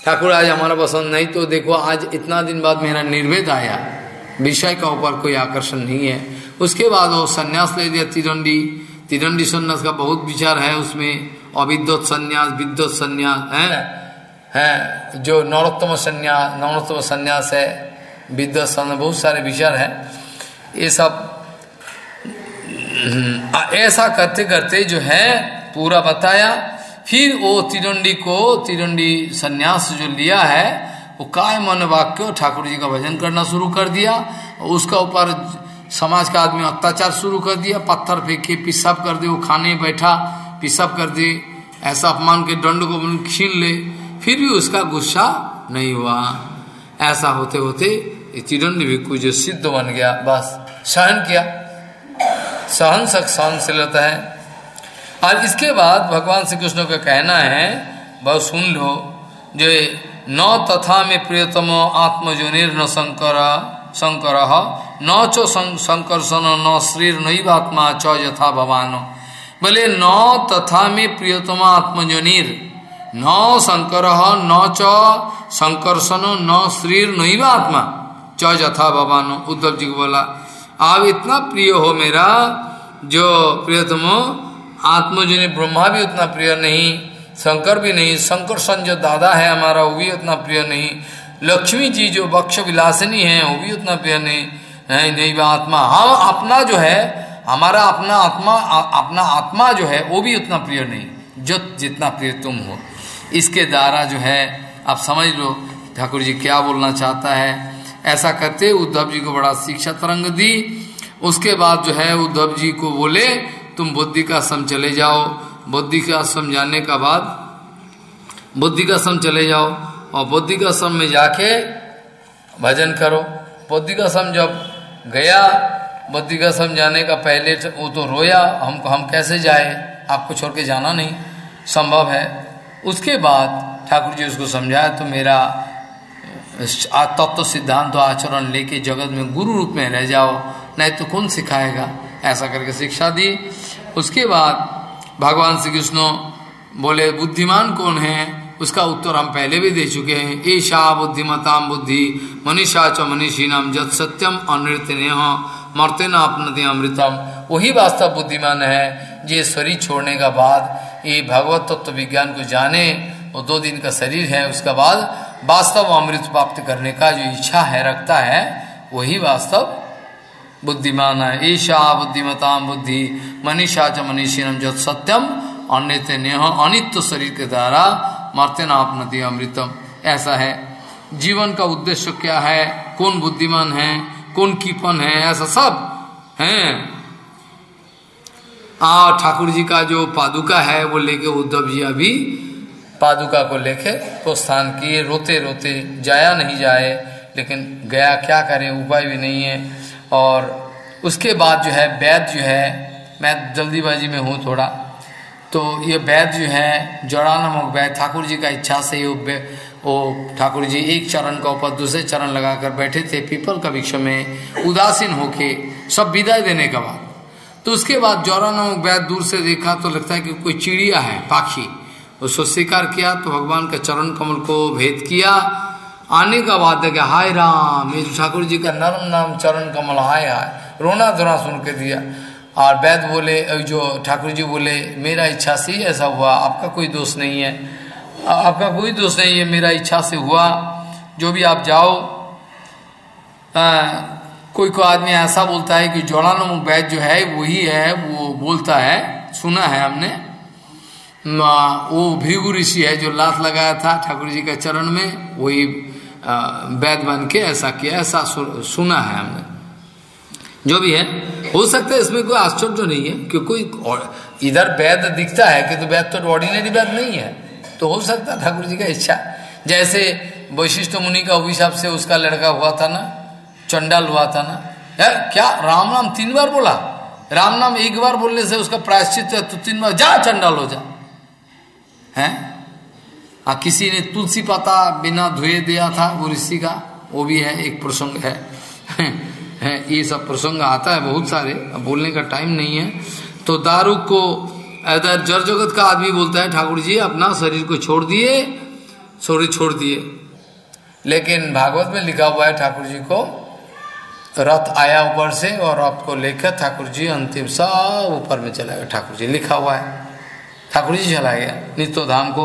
ठाकुर आज हमारा पसंद नहीं तो देखो, आज इतना दिन बाद मेरा निर्वेद आया। विषय का ऊपर कोई आकर्षण नहीं है। उसके बाद वो संन्यास ले दिया तिरंडी। तिरंडी संन्यास का बहुत विचार है उसमें। अविद्युत संन्यास विद्युत संन्यास, है? है, जो नौरोत्तम संन्यास नौरोत्तम संन्यास है। विद्युत संन्यास बहुत सारे विचार हैं। ये सब ऐसा करते करते जो है, पूरा बताया। फिर वो तिरंडी को तिरंडी संन्यास जो लिया है, वो काय मन वाक्य ठाकुर जी का भजन करना शुरू कर दिया। उसका ऊपर समाज का आदमी अत्याचार शुरू कर दिया। पत्थर फेंके पिसाब कर दे वो खाने बैठा पिसाब कर दे ऐसा अपमान के दंड को छीन ले। फिर भी उसका गुस्सा नहीं हुआ। ऐसा होते होते तिरंड भिक्खु जो सिद्ध बन गया, बस सहन किया। सहन सक सहनशीलता है। और इसके बाद भगवान श्री कृष्ण का कहना है बहुत सुन लो, जो न तथा में प्रियतम आत्मजोनिर न शंकर शंकर न चो संकर्षण न श्रीर नैवात्मा च यथा भवान। बोले, न तथा में प्रियतम आत्मजोनिर न शंकर न च संकर्षण न श्रीर नैवात्मा च यथा भवान, उद्धव जी को बोला, आप इतना प्रिय हो मेरा, जो प्रियतमो आत्मजनी ब्रह्मा भी उतना प्रिय नहीं, शंकर भी नहीं, शंकर सन जो दादा है हमारा, वो भी उतना प्रिय नहीं, लक्ष्मी जी जो बक्ष विलासिनी है, वो भी उतना प्रिय नहीं, है, नहीं आत्मा, हम अपना जो है, हमारा अपना आत्मा अपना आत्मा जो है, वो भी उतना प्रिय नहीं, जो जितना प्रिय तुम हो। इसके द्वारा जो है, आप समझ लो, ठाकुर जी क्या बोलना चाहता है ऐसा करते उद्धव जी को बड़ा शिक्षा तरंग दी। उसके बाद जो है उद्धव जी को बोले, तुम बुद्धि का सम चले जाओ। बुद्धि का सम जाने का बाद बुद्धि का सम चले जाओ और बुद्धि का सम में जाके भजन करो। बुद्धि का सम जब गया, बुद्धि का सम जाने का पहले वो तो रोया, हम हम कैसे जाए? आपको छोड़ के जाना नहीं। संभव है। उसके बाद ठाकुर जी उसको समझाया तो मेरा तत्व तो सिद्धांत तो आचरण लेके जगत में गुरु रूप में रह जाओ, नहीं तो कौन सिखाएगा? ऐसा करके शिक्षा दी। उसके बाद भगवान श्री कृष्ण बोले, बुद्धिमान कौन है? उसका उत्तर हम पहले भी दे चुके हैं। ईशा बुद्धिमताम बुद्धि, मनीषा च मनीषी नाम जत सत्यम अनृत्य मरते न अपनते अमृतम। वही वास्तव बुद्धिमान है जे शरीर छोड़ने का बाद, ये भगवत तत्व विज्ञान को जाने वो दो दिन का शरीर है, उसका बाद वास्तव अमृत प्राप्त करने का जो इच्छा है, रखता है, वही वास्तव बुद्धिमान है। ईशा बुद्धिमताम बुद्धि, मनीषा च मनीषीनम जो सत्यम अन्य नेह अनित्य शरीर के द्वारा मरते ना अपनति अमृतम। ऐसा है। जीवन का उद्देश्य क्या है? कौन बुद्धिमान है? कौन कीपन है? ऐसा सब है। ठाकुर जी का जो पादुका है, वो लेके उद्धव जी अभी पादुका को लेके प्रस्थान किए, रोते रोते जाया नहीं जाए, लेकिन गया क्या करे, उपाय भी नहीं है। और उसके बाद जो है वैद जो है, मैं जल्दीबाजी में हूँ थोड़ा तो ये वैद जो है, जोड़ा नामक वैद ठाकुर जी का इच्छा से वो वो ठाकुर जी एक चरण का ऊपर दूसरे चरण लगाकर बैठे थे, पीपल का वृक्ष में उदासीन होके सब विदाई देने के बाद। तो उसके बाद जौरा नामक वैद दूर से देखा तो लगता है कि कोई चिड़िया है, पाखी। उसको स्वीकार किया तो भगवान के चरण कमल को भेद किया। आने का बाद देखे हाय राम ये ठाकुर जी का नरम नाम चरण कमल हाय हाय। रोना धोना सुन के दिया। और वैद बोले जो ठाकुर जी बोले मेरा इच्छा से ही ऐसा हुआ आपका कोई दोष नहीं है। आपका कोई दोष नहीं है मेरा इच्छा से हुआ। जो भी आप जाओ आ, कोई कोई आदमी ऐसा बोलता है कि जोड़ानुमुख वैद जो है वही है वो बोलता है सुना है हमने। वो भीगु ऋषि है जो लात लगाया था ठाकुर जी के चरण में, वही वैद बन के ऐसा किया, ऐसा सुना है हमने। जो भी है, हो सकता है इसमें कोई आश्चर्य नहीं है क्योंकि इधर वैद दिखता है कि तो वैद तो ऑर्डिनरी वैद नहीं है। तो हो सकता है ठाकुर जी का इच्छा। जैसे वैशिष्ट मुनि का अभिशाप से उसका लड़का हुआ था ना, चंडाल हुआ था ना यार क्या राम नाम तीन बार बोला? राम नाम एक बार बोलने से उसका प्रायश्चित तो तीन बार, जा चंडाल हो जा। है? आ किसी ने तुलसी पाता बिना धोए दिया था, वो ऋषि का, वो भी है, एक प्रसंग है। है, ये सब प्रसंग आता है बहुत सारे, अब बोलने का टाइम नहीं है। तो दारू को, इधर जड़ जगत का आदमी बोलता है, ठाकुर जी, अपना शरीर को छोड़ दिए शरीर छोड़ दिए। लेकिन भागवत में लिखा हुआ है, ठाकुर जी को रथ आया ऊपर से और रथ को लेकर ठाकुर जी अंतिम सब ऊपर में चला गया। ठाकुर जी लिखा हुआ है। ठाकुर जी चला गया। नित्य धाम को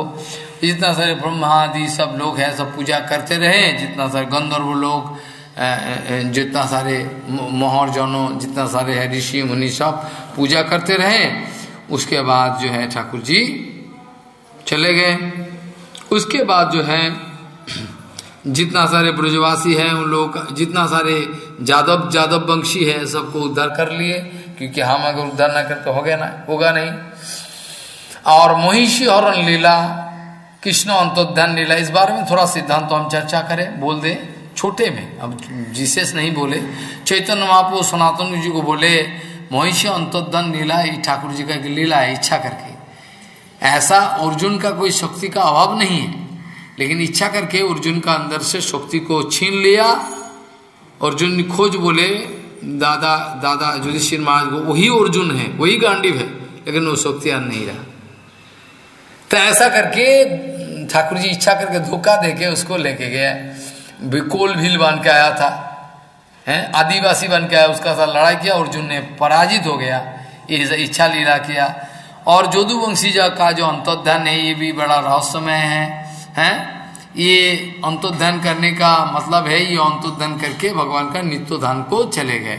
जितना सारे ब्रह्मा आदि सब लोग हैं, सब पूजा करते रहे, जितना सारे गंधर्व लोग जितना सारे मोहर जनों जितना सारे है, ऋषि, मुनि सब पूजा करते रहे। उसके बाद जो है ठाकुर जी चले गए। उसके बाद जो है जितना सारे ब्रजवासी हैं, उन लोग, जितना सारे जादव जादव वंशी है, सबको उद्धार कर लिए, क्योंकि हम अगर उद्धार ना कर तो हो गया ना, होगा नहीं। और महिषी हरण लीला कृष्ण अंतोध्यान लीला, इस बारे में थोड़ा सिद्धांत तो हम चर्चा करें। बोल दे, छोटे में। अब विशेष नहीं बोले। चैतन्य महापो सनातन जी को बोले मोहिषी अंतोध्यान लीला ठाकुर जी का एक लीला है, इच्छा करके। ऐसा अर्जुन का कोई शक्ति का अभाव नहीं है। लेकिन इच्छा करके अर्जुन का अंदर से शक्ति को छीन लिया। अर्जुन खोज बोले, दादा दादा युधिष्ठिर महाराज को, वही अर्जुन है, वही गांडीव है। लेकिन वो शक्ति नहीं रहा। तो ऐसा करके ठाकुर जी इच्छा करके धोखा देके उसको लेके गया बिकोल भील बन के आया था हैं? आदिवासी बन के आया उसका साथ लड़ाई किया अर्जुन ने पराजित हो गया ये इच्छा लीला किया। और जोदुवंशी का जो अंतोध्यान है ये भी बड़ा रहस्यमय है हैं? ये अंतोध्यान करने का मतलब है ये अंतोध्यान करके भगवान का नित्य धाम को चले गए।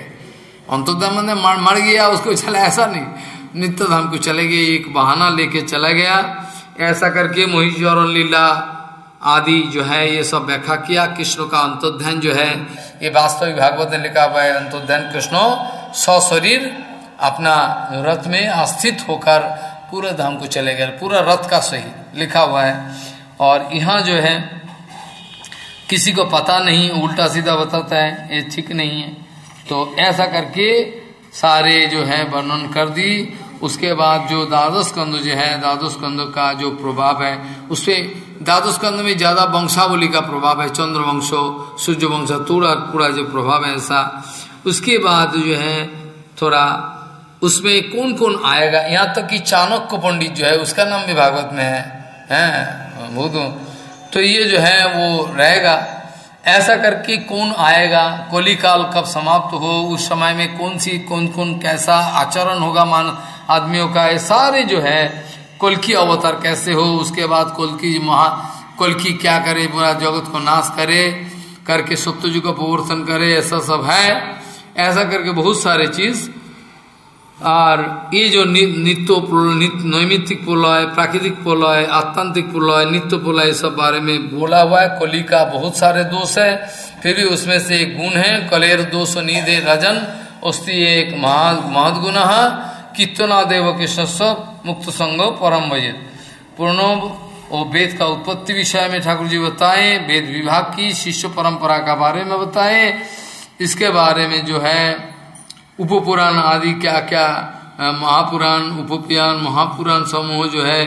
अंतोध्यान मतलब मर, मर गया उसको चला ऐसा नहीं। नित्य धाम को चले गए एक बहाना लेके चला गया ऐसा करके मोहिश्वर लीला आदि जो है, ये सब व्याख्या किया। कृष्ण का अंतोध्यान जो है, ये वास्तविक भागवत ने लिखा हुआ है, अंतोध्यान कृष्ण सशरीर अपना रथ में अस्थित होकर पूरे धाम को चले गए, पूरा रथ का सही लिखा हुआ है। और यहाँ जो है, किसी को पता नहीं, उल्टा सीधा बताता है, ये ठीक नहीं है। तो ऐसा करके सारे जो है वर्णन कर दी उसके बाद जो द्वादश कंद जो है द्वादश कंद का जो प्रभाव है उसपे द्वादश कंद में ज़्यादा वंशावली का प्रभाव है चंद्र वंशो सूर्य वंश पूरा पूरा जो प्रभाव है ऐसा। उसके बाद जो है, थोड़ा उसमें कौन कौन आएगा? यहाँ तक कि चाणक्य पंडित जो है, उसका नाम भी भागवत में है, हैं तो ये जो है, वो रहेगा। ऐसा करके कौन आएगा? कोली काल कब समाप्त हो? उस समय में कौन सी, कौन कौन कैसा आचरण होगा मान आदमियों का? ये सारे जो है कोलकी अवतार कैसे हो? उसके बाद कोलकी महा कोलकी क्या करे? पूरा जगत को नाश करे, करके सत्यजु का प्रवर्तन करे, ऐसा सब है। ऐसा करके बहुत सारे चीज़ और ये जो नित्य नैमित्तिक प्रलय प्राकृतिक प्रलय आत्मांतिक प्रलय नित्य प्रलय सब बारे में बोला हुआ है। कली का बहुत सारे दोष है। फिर भी उसमें से एक गुण है। कलेर दोष निधे रजन उस्ती एक महद गुण कितना देव कृष्ण मुक्त संग परम भजित पूर्ण और वेद का उत्पत्ति विषय में ठाकुर जी बताए वेद विभाग की शिष्य परंपरा का बारे में बताए इसके बारे में जो है उपपुराण आदि क्या क्या महापुराण, उपपुराण, महापुराण समूह जो है,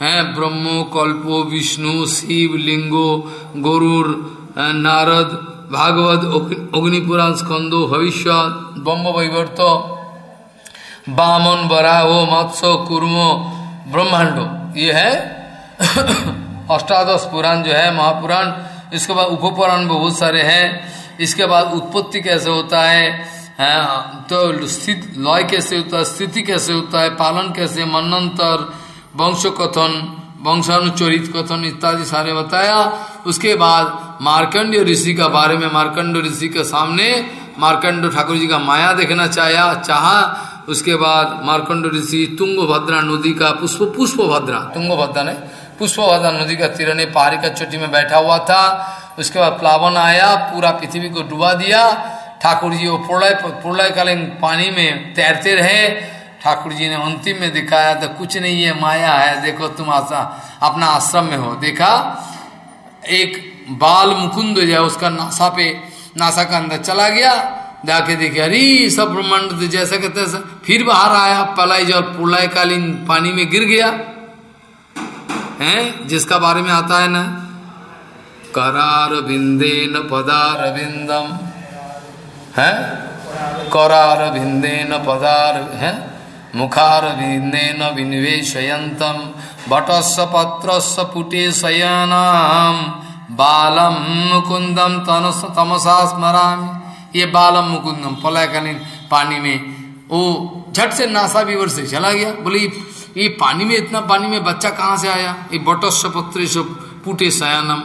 हैं, ब्रह्मो, कल्पो, विष्णु, शिव, लिंगो गरुर नारद, भागवत अग्निपुराण, स्कंदो भविष्य ब्रह्म वैवर्त, बामन, बराहो, मत्स्य, कुर्मो, ब्रह्मांडो, ये है। अष्टादश पुराण जो है, महापुराण, इसके बाद उपपुराण बहुत सारे हैं, इसके बाद उत्पत्ति कैसे होता है तो स्थित, लय कैसे होता है, स्थिति कैसे होता है, पालन कैसे मनंतर वंश कथन वंशानुचरित कथन इत्यादि सारे बताया। उसके बाद मार्कंड ऋषि का बारे में मार्कंड ऋषि के सामने मार्कंड ठाकुर जी का माया देखना चाहा चाहा। उसके बाद मार्कंड ऋषि तुंग भद्रा नदी का पुष्प पुष्प भद्रा तुंग भद्रा ने पुष्प भद्रा नदी का तिरने पहाड़ी का चोटी में बैठा हुआ था। उसके बाद प्लावन आया, पूरा पृथ्वी को डुबा दिया। ठाकुर जी वो प्रलय प्रलयकालीन पानी में तैरते रहे। ठाकुर जी ने अंतिम में दिखाया तो कुछ नहीं है, माया है, देखो तुम आशा अपना आश्रम में हो। देखा, एक बाल मुकुंद जो है, उसका नासा पे, नासा का अंदर चला गया। जाके देखे, अरे, सब ब्रह्मांड जैसा कहते फिर बाहर आया पलाई जो प्रलयकालीन पानी में गिर गया। है, जिसका बारे में आता है ना, करार बिंदे न पदार बिंदम है? करार भिंदे न पदार, है? मुखार भिंदे न विनिवेशयंतम बटस् पत्र पुटे शयनाम बालम मुकुंदम तनस तमसा स्मरा ये बालम मुकुंदम पलायकालीन पानी में वो झट से नासा विवर से चला गया। बोले, ये पानी में, इतना पानी में बच्चा कहाँ से आया? ये बटस्व पत्र पुटे शयनम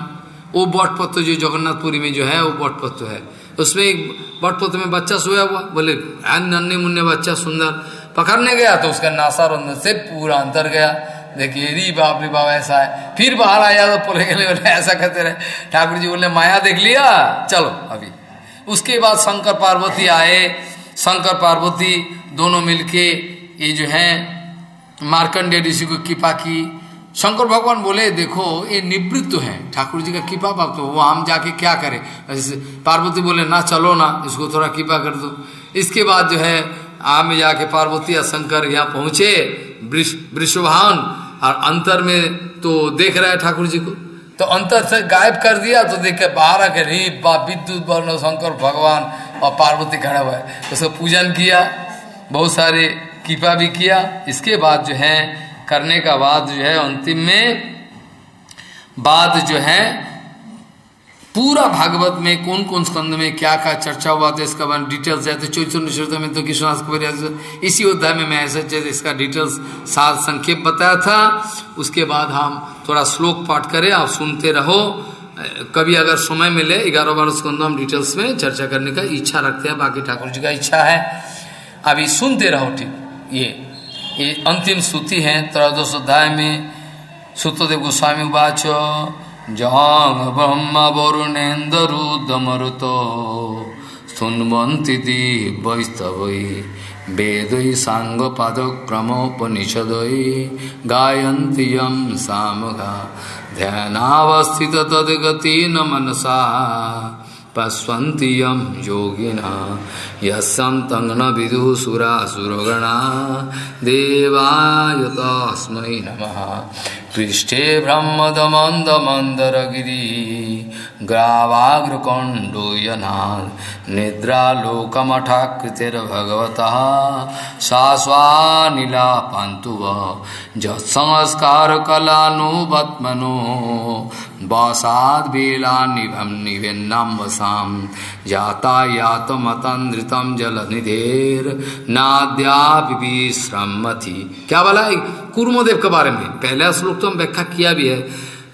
वो बट पत्र जो जगन्नाथपुरी में जो है, वो बट पत्र है। उसमें एक बटपोते में बच्चा सोया हुआ, बोले नन्हे मुन्ने बच्चा सुंदर। पकड़ने गया तो उसका नासा रंध से पूरा अंतर गया। देखिए री बाप रे बाप, ऐसा है। फिर बाहर आया तो बोले गले बोले, ऐसा कहते रहे। ठाकुर जी बोले, माया देख लिया? चलो, अभी। उसके बाद शंकर पार्वती आए। शंकर पार्वती दोनों मिलके ये जो है मार्कंडे ऋषि को कृपा की। शंकर भगवान बोले, देखो, ये निवृत्त है। ठाकुर जी का कृपा प्राप्त वो हम जाके क्या करें? पार्वती बोले, ना, चलो ना, इसको थोड़ा कृपा कर दो। इसके बाद जो है, आम जाके पार्वती या शंकर यहाँ पहुँचे वृषभान, और अंतर में तो देख रहा है ठाकुर जी को। तो अंतर से गायब कर दिया तो देख के बाहर आके, री बा विद्युत वर्ण शंकर भगवान और पार्वती खड़ा हुआ है। उसको पूजन किया, बहुत सारे कृपा भी किया। इसके बाद जो है करने का बाद जो है अंतिम में, बाद जो है, पूरा भागवत में कौन कौन स्कंद में क्या क्या चर्चा हुआ था, इसका बाद डिटेल्स है। तो चरित्र में तो कृष्णदास इसी अध्याय में मैं ऐसा चीज़ इसका डिटेल्स साथ संक्षेप बताया था। उसके बाद हम थोड़ा श्लोक पाठ करें, आप सुनते रहो। कभी अगर समय मिले, ग्यारह बारह स्कंद हम डिटेल्स में चर्चा करने का इच्छा रखते हैं। बाकी ठाकुर जी का इच्छा है। अभी सुनते रहो ठीक, ये। ये अंतिम स्तुति है त्रयोदश अध्याय में। सुतदेव गोस्वामी उवाच जहांग ब्रह्म वरुणेन्द्रुदमरुतो स्तुन्वन्ति दिवैस्तवै वेदै साङ्गपादक्रमोपनिषदै गायन्ति यं सामगा ध्यानावस्थित तद्गतेन मनसा पश्वन्ति यं योगिना यस्सन्तं न विदुसुरासुरगणा देवाय तस्मै नमः। पृष्ठे ब्रह्मदमन्दमन्दरगिरि। ग्रावाग्रकण्डो यनात् निद्रालोकमठाकृतिर्भगवतः सा स्वानिलापान्तु जत्संस्कारकलानुवत्मनो वसाद्वेलानिभं निवेन्नां वसां यातायातमतन्द्रितं जलनिधेर्नाद्यापि विश्रमति क्या बोला कुर्मदेव के बारे में। पहला श्लोक तो हम व्याख्या किया भी है।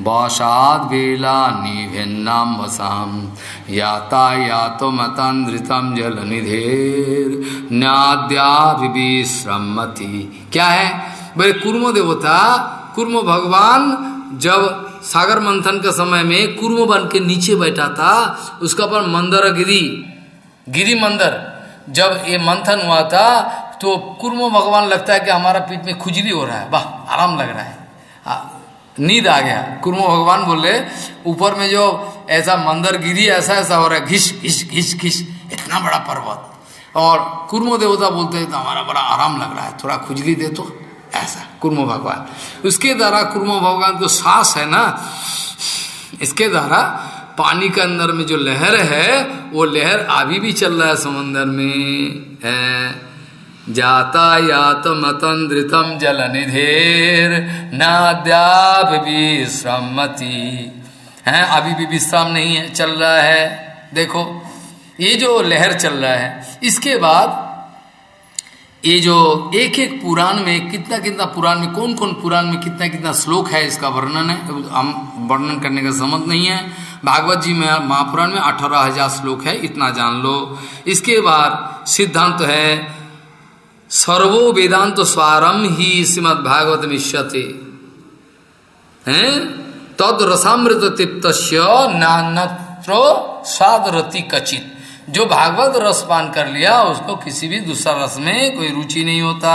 वशाद वेला निभिन्नाम वसाम यातायातो मतांद्रितम जल निधेर न्याद्याभिश्रमति क्या है? बोले, कुर्म देवता, कुर्म भगवान, जब सागर मंथन के समय में कुर्म बन के नीचे बैठा था, उसका पर मंदर गिरी गिरी मंदर। जब ये मंथन हुआ था तो कुर्म भगवान लगता है कि हमारा पीठ में खुजली हो रहा है। वाह, आराम लग रहा है नींद आ गया। कुर्मो भगवान बोले, ऊपर में जो ऐसा मंदिर गिरी, ऐसा ऐसा हो रहा है, घिस घिस घिस घिस, इतना बड़ा पर्वत। और कुर्मो देवता बोलते हैं तो हमारा बड़ा आराम लग रहा है, थोड़ा खुजली दे तो। ऐसा, कुर्मो भगवान। उसके द्वारा कुर्मो भगवान जो सांस है ना, इसके द्वारा पानी के अंदर में जो लहर है, वो लहर अभी भी चल रहा है समंदर में, है। जातायात मतंद्रितम जल निधेर नाद्याभिश्रमति है, अभी भी विश्राम नहीं है, चल रहा है। देखो, ये जो लहर चल रहा है, इसके बाद ये जो एक एक पुराण में कितना कितना पुराण में कौन कौन पुराण में कितना कितना श्लोक है, इसका वर्णन है, हम वर्णन करने का समझ नहीं है। भागवत जी में, महापुराण में अठारह हज़ार श्लोक है, इतना जान लो। इसके बाद सिद्धांत तो है सर्वो वेदांत स्वारम ही श्रीमद भागवत मिश्यते हैं? तद रसामृत तृप्त रति कचित। जो भागवत रस पान कर लिया, उसको किसी भी दूसरा रस में कोई रुचि नहीं होता।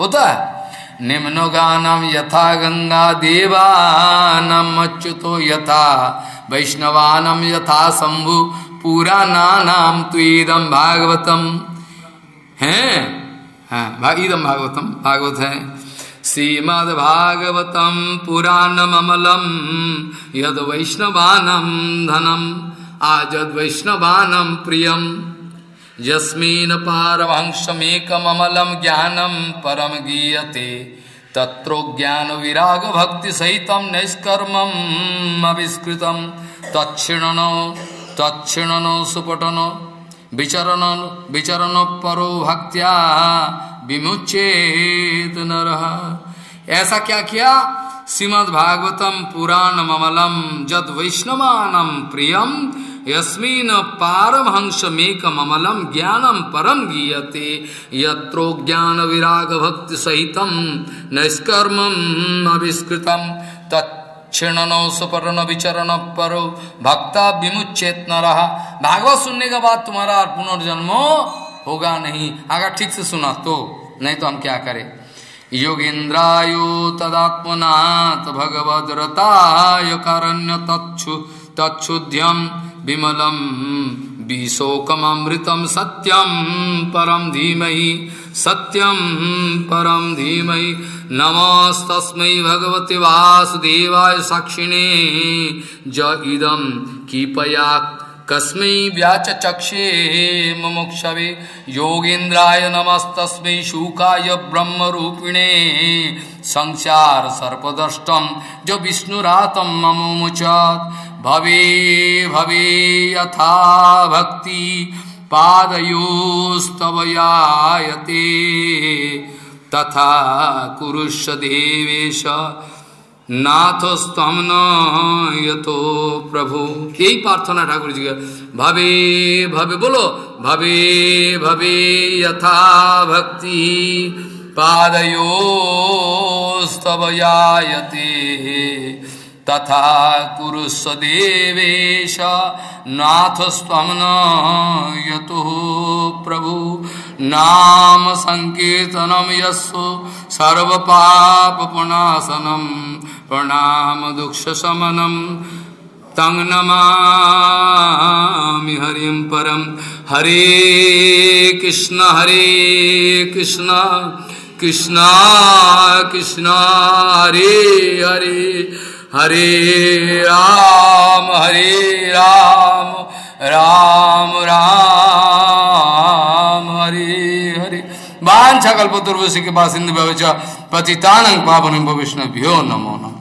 होता है? निम्नो गानम यथा गंगा देवानम अच्युतो यथा। वैष्णवानम यथा शंभु। पुराणानाम तुदम भागवतम। हैं? हाँ इदम भागवतम, भागवत है। श्रीमद भागवतम पुराणमलम यद वैष्णवानम धनम आजद वैष्णवानम प्रियम। यस्मीन पारवंशमेकमलम ज्ञानम परम गीयते, तत्रो ज्ञान विराग भक्ति सहित नैष्कर्म अविष्कृतम। तत्णनो तत्णनो सुपटनो विचरण विचरण परो भक्त्या विमुचेत नर। ऐसा क्या किया? श्रीमद भागवतम पुराण ममलम जद वैष्णवानम प्रियम यस्मिन पारमहंस मेक ममलम ज्ञानम परम गीयते। यत्रो ज्ञान विराग भक्ति सहितम नैष्कर्मम अभिष्कृतम तत् क्षीणनो सुपर्ण विचरण परो। भक्ता विमुचेत न रहा भागवत सुनने के बाद तुम्हारा पुनर्जन्म होगा नहीं। अगर ठीक से सुना तो नहीं तो हम क्या करें? योगेन्द्रायु तदात्मनाथ भगवदरताय कारण्य तक्षु तक्षुध्यम विमलम विशोकमृतम सत्यम परम धीमहि। सत्यम परम धीमहि नमस्तस्मै भगवते वासुदेवाय साक्षिणे। ज इदम कीपया कस्मै व्याचक्षे मुमुक्षवे। योगेन्द्राय नमस्तस्मै शुकाय ब्रह्मरूपिणे। संसार सर्पदष्टम जो विष्णुरातम ममुमुचात् भवे भवे, यथा भक्ति। पादयोस्तवयायते। तथा कुरुष देवेश नाथ स्तम न तो प्रभु यही प्रार्थना ठाकुर जी का भवे भवे बोलो भवे तथा कुरु सदेवेश नाथ स्वम यतु प्रभु। नाम संकीर्तनम यस्व सर्व पाप पुनाशनम प्रणाम दुख शमनम तंग नमामि हरिम परम हरे कृष्ण हरे कृष्ण। कृष्ण कृष्ण, हरे हरे। हरे राम हरे राम राम राम, हरे हरे। वाछा कल्पतुर्वशी के पास इंद्र पतितानंग पावन भविष्ण भ्यो नमो नमो।